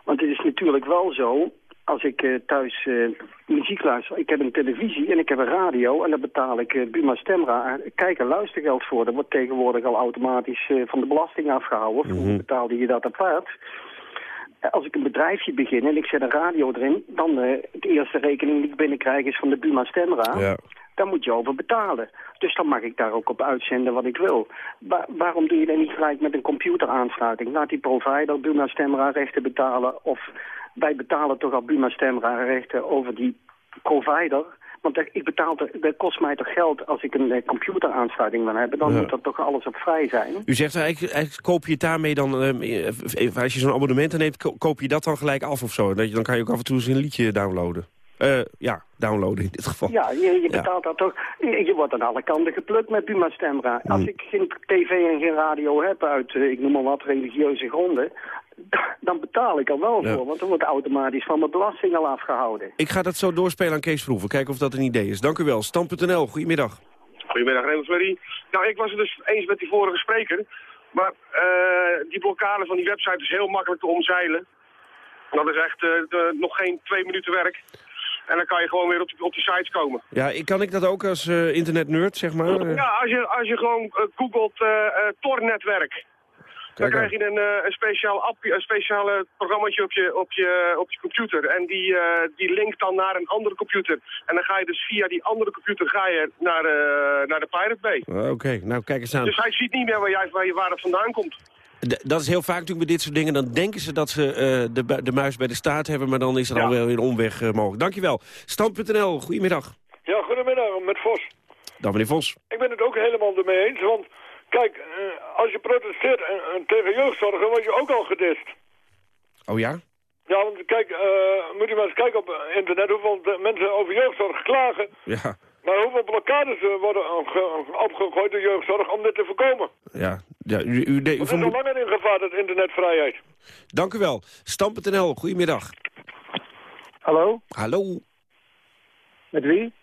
Want het is natuurlijk wel zo, als ik uh, thuis uh, muziek luister... Ik heb een televisie en ik heb een radio en daar betaal ik uh, Buma Stemra... kijk en luistergeld voor. Dat wordt tegenwoordig al automatisch van de belasting afgehouden. Vroeger mm -hmm. betaalde je dat apart. Als ik een bedrijfje begin en ik zet een radio erin... dan de eerste rekening die ik binnenkrijg is van de Buma Stemra... Ja daar moet je over betalen. Dus dan mag ik daar ook op uitzenden wat ik wil. Wa waarom doe je dat niet gelijk met een computeraansluiting? Laat die provider Buma Stemra rechten betalen. Of wij betalen toch al Buma Stemra rechten over die provider. Want ik betaal, dat kost mij toch geld als ik een computeraansluiting wil hebben. Dan Ja. moet dat toch alles op vrij zijn. U zegt eigenlijk, eigenlijk koop je het daarmee dan, eh, als je zo'n abonnement neemt, ko- koop je dat dan gelijk af of zo? Dat je, dan kan je ook af en toe eens een liedje downloaden. Eh, ja, downloaden in dit geval. Ja, je, je betaalt dat toch. Je, je wordt aan alle kanten geplukt met Buma Stemra. Als Hmm. ik geen tv en geen radio heb uit, eh, ik noem maar wat, religieuze gronden... dan betaal ik er wel Ja. voor, want dan wordt automatisch van mijn belasting al afgehouden. Ik ga dat zo doorspelen aan Kees Verhoeven. Kijken of dat een idee is. Dank u wel. Stam.nl, goedemiddag. Goedemiddag, Freddy. Nou, ik was het dus eens met die vorige spreker. Maar eh, die blokkade van die website is heel makkelijk te omzeilen. Dat is echt eh, de- nog geen twee minuten werk. En dan kan je gewoon weer op, die- op die sites komen. Ja, kan ik dat ook als eh internetnerd, zeg maar? Ja, als je, als je gewoon eh, googelt eh Tor-netwerk. Dan krijg je een, een speciaal appje, een speciaal programmaatje op je, op je, op je computer. En die, die linkt dan naar een andere computer. En dan ga je dus via die andere computer ga je naar, naar de Pirate Bay. Oké, nou kijk eens aan. Dus hij ziet niet meer waar, jij, waar, je- waar het vandaan komt. Dat is heel vaak natuurlijk met dit soort dingen. Dan denken ze dat ze eh, de, de muis bij de staart hebben, maar dan is er alweer een omweg eh, mogelijk. Dankjewel. Stand.nl, goedemiddag. Ja, goedemiddag, met Vos. Dan meneer Vos. Ik ben het ook helemaal ermee eens, want kijk, eh, als je protesteert en, en tegen jeugdzorg, dan word je ook al gedist. Oh ja? Ja, want kijk, moet je maar eens kijken op internet hoeveel mensen over jeugdzorg klagen. Ja, Maar hoeveel blokkades worden opge- opgegooid door jeugdzorg om dit te voorkomen. ja. Ja u, u, de- u Het is al vermoedt- langer in gevaar, dat internetvrijheid. Dank u wel. Stam.nl, goedemiddag. Hallo? Hallo. Met wie?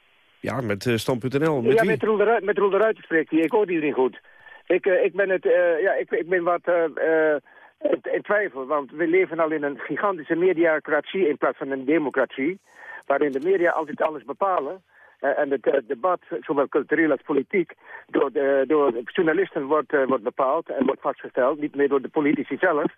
Ja, met eh, Stam.nl. Met ja, wie? met Roel, de Ruiter, met Roel de Ruiter spreekt hij. Ik hoor iedereen goed. Ik, eh, ik ben, het, eh, ja, ik, ik ben wat eh, eh, in- in twijfel, want we leven al in een gigantische mediacratie in plaats van een democratie, waarin de media altijd alles bepalen. Eh, en het eh, debat, zowel cultureel als politiek, door, de, door journalisten wordt, eh, wordt bepaald en wordt vastgesteld, niet meer door de politici zelf.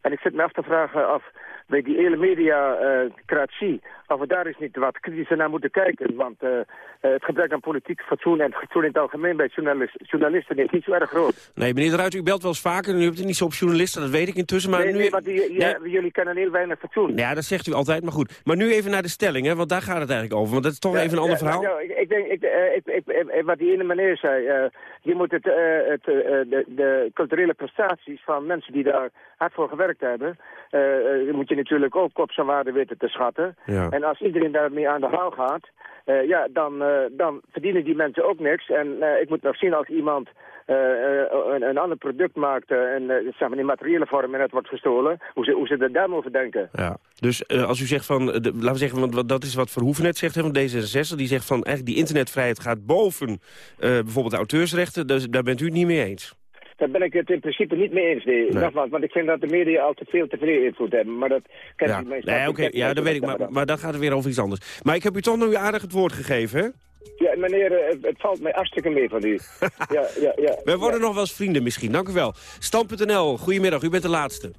En ik zit me af te vragen af bij die hele mediacratie, of we daar eens niet wat kritischer naar moeten kijken. Want eh, eh, het gebrek aan politiek fatsoen en fatsoen in het algemeen bij journalis- journalisten is niet zo erg groot. Nee, meneer de Ruiter, u belt wel eens vaker en u hebt het niet zo op journalisten, dat weet ik intussen. Maar nee, nu... nee, want die, ja, jullie kennen heel weinig fatsoen. Ja, dat zegt u altijd, maar goed. Maar nu even naar de stelling, hè, want daar gaat het eigenlijk over. Want dat is toch Ja, even een ander ja, verhaal. nou, ik, ik denk, ik, eh, ik, wat die ene meneer zei, eh, je moet het, eh, het, eh, de, de culturele prestaties van mensen die daar hard voor gewerkt hebben, uh, moet je natuurlijk ook op zijn waarde weten te schatten. Ja. En als iedereen daarmee aan de haal gaat, ja, dan, dan verdienen die mensen ook niks. En ik moet nog zien als iemand een, een, ander product maakt en zeg maar in materiële vorm en het wordt gestolen, hoe ze, hoe ze er denken. Ja. Dus als u zegt van, laten we zeggen, want dat is wat Verhoeven net zegt hè, van D66, die zegt van eigenlijk die internetvrijheid gaat boven bijvoorbeeld auteursrechten, dus daar bent u het niet mee eens. Daar ben ik het in principe niet mee eens. Nee. nee. Nogmaals, want ik vind dat de media al te veel te veel invloed hebben. Maar dat kent ja. u meestal. Nee, oké, okay. ja, dat weet ik. Maar, maar dan gaat het weer over iets anders. Maar ik heb u toch nog aardig het woord gegeven, hè? Ja, meneer, het, het valt mij hartstikke mee van u. ja, ja, ja. We worden nog wel eens vrienden misschien. Dank u wel. Stam.nl, goedemiddag. U bent de laatste.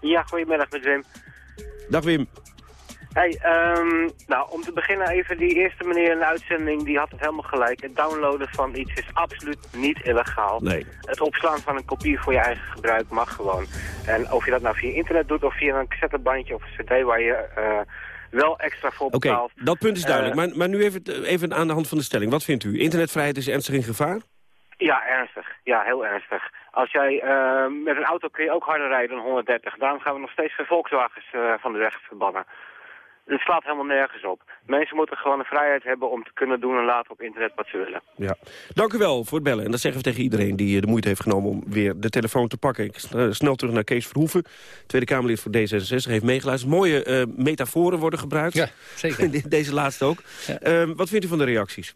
Ja, goedemiddag met Wim. Dag Wim. Hey, um, nou, om te beginnen even, die eerste meneer in de uitzending, die had het helemaal gelijk. Het downloaden van iets is absoluut niet illegaal. Nee. Het opslaan van een kopie voor je eigen gebruik mag gewoon. En of je dat nou via internet doet of via een cassettebandje of een cd waar je uh, wel extra voor betaalt. Oké, dat punt is duidelijk. Uh, maar, maar nu even, even aan de hand van de stelling. Wat vindt u? Internetvrijheid is ernstig in gevaar? Ja, ernstig. Ja, heel ernstig. Als jij uh, met een auto kun je ook harder rijden dan 130. Daarom gaan we nog steeds geen Volkswagens van de weg verbannen. Het slaat helemaal nergens op. Mensen moeten gewoon de vrijheid hebben om te kunnen doen en laten op internet wat ze willen. Ja. Dank u wel voor het bellen. En dat zeggen we tegen iedereen die de moeite heeft genomen om weer de telefoon te pakken. Ik snel terug naar Kees Verhoeven, Tweede Kamerlid voor D66, heeft meegeluisterd. Mooie uh, metaforen worden gebruikt. Ja, zeker. Deze laatste ook. Ja. Uh, wat vindt u van de reacties?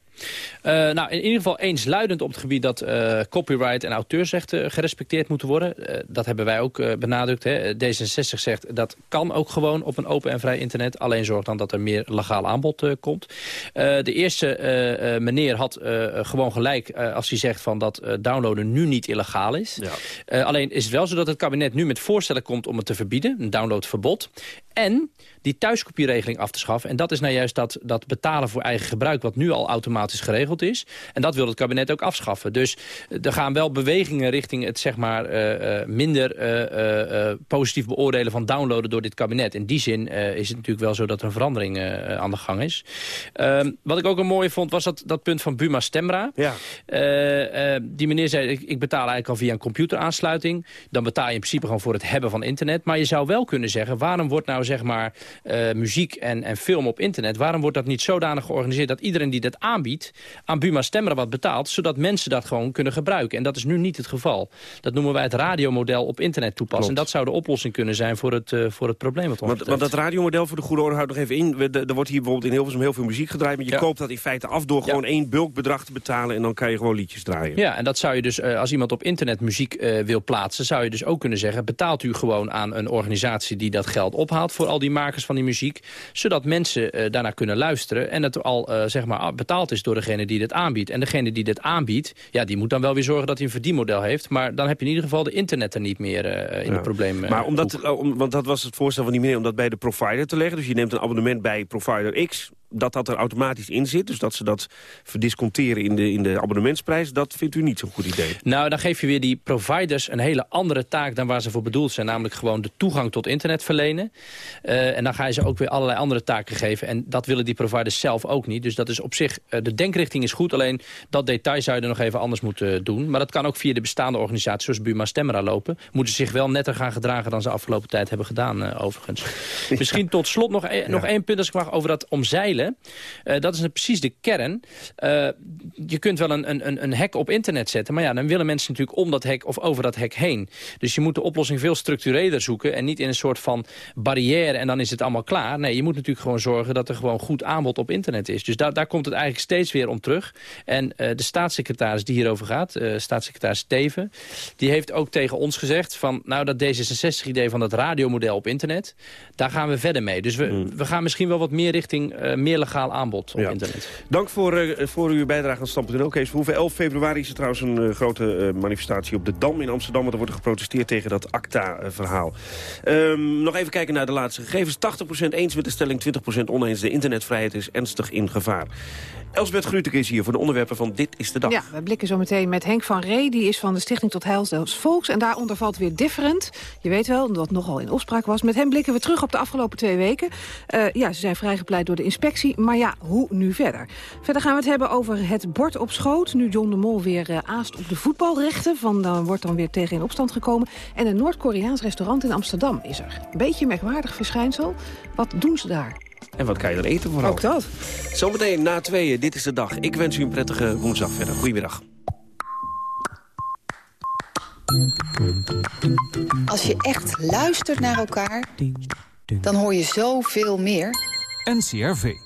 Uh, nou, in ieder geval eensluidend op het gebied dat uh, copyright en auteursrechten gerespecteerd moeten worden. Uh, dat hebben wij ook benadrukt. Hè. D66 zegt dat kan ook gewoon op een open en vrij internet. Alleen zorg dan dat er meer legaal aanbod komt. de eerste meneer had gewoon gelijk als hij zegt van dat downloaden nu niet illegaal is. Ja. alleen is het wel zo dat het kabinet nu met voorstellen komt om het te verbieden. Een downloadverbod. En die thuiskopieregeling af te schaffen. En dat is nou juist dat, dat betalen voor eigen gebruik... wat nu al automatisch geregeld is. En dat wil het kabinet ook afschaffen. Dus er gaan wel bewegingen richting het zeg maar, uh, uh, minder uh, positief beoordelen van downloaden door dit kabinet. In die zin is het natuurlijk wel zo dat er een verandering aan de gang is. Ehm, wat ik ook een mooie vond was dat, dat punt van Buma Stemra. Ja. die meneer zei, ik, ik betaal eigenlijk al via een computeraansluiting. Dan betaal je in principe gewoon voor het hebben van internet. Maar je zou wel kunnen zeggen, waarom wordt nou zeg maar uh, muziek en, en film op internet... waarom wordt dat niet zodanig georganiseerd dat iedereen die dat aanbiedt... aan Buma Stemra wat betaalt, zodat mensen dat gewoon kunnen gebruiken. En dat is nu niet het geval. Dat noemen wij het radiomodel op internet toepassen. Klopt. En dat zou de oplossing kunnen zijn voor het, uh, voor het probleem wat want, want dat radiomodel voor de goede orde houdt nog even in. Er wordt hier bijvoorbeeld in Hilversum heel veel muziek gedraaid... maar je Ja. koopt dat in feite af door gewoon één bulkbedrag te betalen... en dan kan je gewoon liedjes draaien. Ja, en dat zou je dus, eh, als iemand op internet muziek eh, wil plaatsen... zou je dus ook kunnen zeggen, betaalt u gewoon aan een organisatie... die dat geld ophaalt voor al die makers van die muziek... zodat mensen eh, daarnaar kunnen luisteren... en het al eh, zeg maar betaald is door degene die dit aanbiedt. En degene die dit aanbiedt, ja, die moet dan wel weer zorgen... dat hij een verdienmodel heeft. Maar dan heb je in ieder geval de internet er niet meer eh, in Ja. het probleem. Maar omdat, om, want dat was het voorstel van die meneer om dat bij de provider te leggen. Dus je neemt een abonnement bij provider X, dat dat er automatisch in zit. Dus dat ze dat verdisconteren in de, in de abonnementsprijs. Dat vindt u niet zo'n goed idee. Nou, dan geef je weer die providers een hele andere taak dan waar ze voor bedoeld zijn. Namelijk gewoon de toegang tot internet verlenen. Eh, en dan ga je ze ook weer allerlei andere taken geven. En dat willen die providers zelf ook niet. Dus dat is op zich, eh, de denkrichting is goed. Alleen dat detail zou je er nog even anders moeten doen. Maar dat kan ook via de bestaande organisaties zoals Buma Stemra lopen. Moeten ze zich wel netter gaan gedragen dan ze afgelopen tijd hebben gedaan eh, overigens. Misschien tot slot nog, e- nog één punt als ik mag over dat omzeilen. Eh, dat is nou precies de kern. Eh, je kunt wel een, een, een hek op internet zetten. Maar ja, dan willen mensen natuurlijk om dat hek of over dat hek heen. Dus je moet de oplossing veel structureler zoeken. En niet in een soort van barrière en dan is het allemaal klaar. Nee, je moet natuurlijk gewoon zorgen dat er gewoon goed aanbod op internet is. Dus daar, daar komt het eigenlijk steeds weer om terug. En eh, de staatssecretaris die hierover gaat, staatssecretaris Steven... die heeft ook tegen ons gezegd van... nou, dat D66-idee van dat radiomodel op internet... daar gaan we verder mee. Dus we, we gaan misschien wel wat meer richting meer legaal aanbod op Ja. internet. Dank voor, eh, voor uw bijdrage aan Stam.nl. Kees Verhoeven. 11 februari is er trouwens een eh, grote eh, manifestatie op de Dam in Amsterdam. Want er wordt geprotesteerd tegen dat ACTA-verhaal. Ehm, nog even kijken naar de laatste gegevens. 80% eens met de stelling, 20% oneens. De internetvrijheid is ernstig in gevaar. Elsbeth Grütke is hier voor de onderwerpen van Dit is de Dag. Ja, we blikken zo meteen met Henk van Ree. Die is van de Stichting tot Heil Volks. En daaronder valt weer Different. Je weet wel, dat nogal in opspraak was. Met hem blikken we terug op de afgelopen twee weken. Eh, ja, ze zijn vrijgepleit door de inspectie. Maar ja, hoe nu verder? Verder gaan we het hebben over het bord op schoot. Nu John de Mol weer uh, aast op de voetbalrechten. Van, dan wordt dan weer tegen in opstand gekomen. En een Noord-Koreaans restaurant in Amsterdam is er. Een beetje een merkwaardig verschijnsel. Wat doen ze daar? En wat kan je er eten vooral? Ook dat. Zometeen na tweeën, dit is de dag. Ik wens u een prettige woensdag verder. Goedemiddag. Als je echt luistert naar elkaar, dan hoor je zoveel meer. NCRV.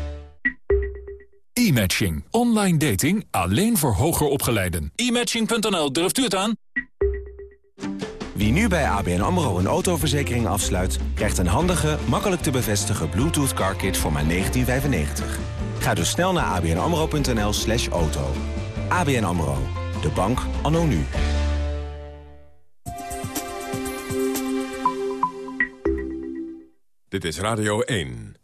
E-matching. Online dating alleen voor hoger opgeleiden. E-matching.nl, durft u het aan? Wie nu bij ABN AMRO een autoverzekering afsluit... krijgt een handige, makkelijk te bevestigen Bluetooth car kit voor maar 1995. Ga dus snel naar abnamro.nl slash auto. ABN AMRO, de bank anno nu. Dit is Radio 1.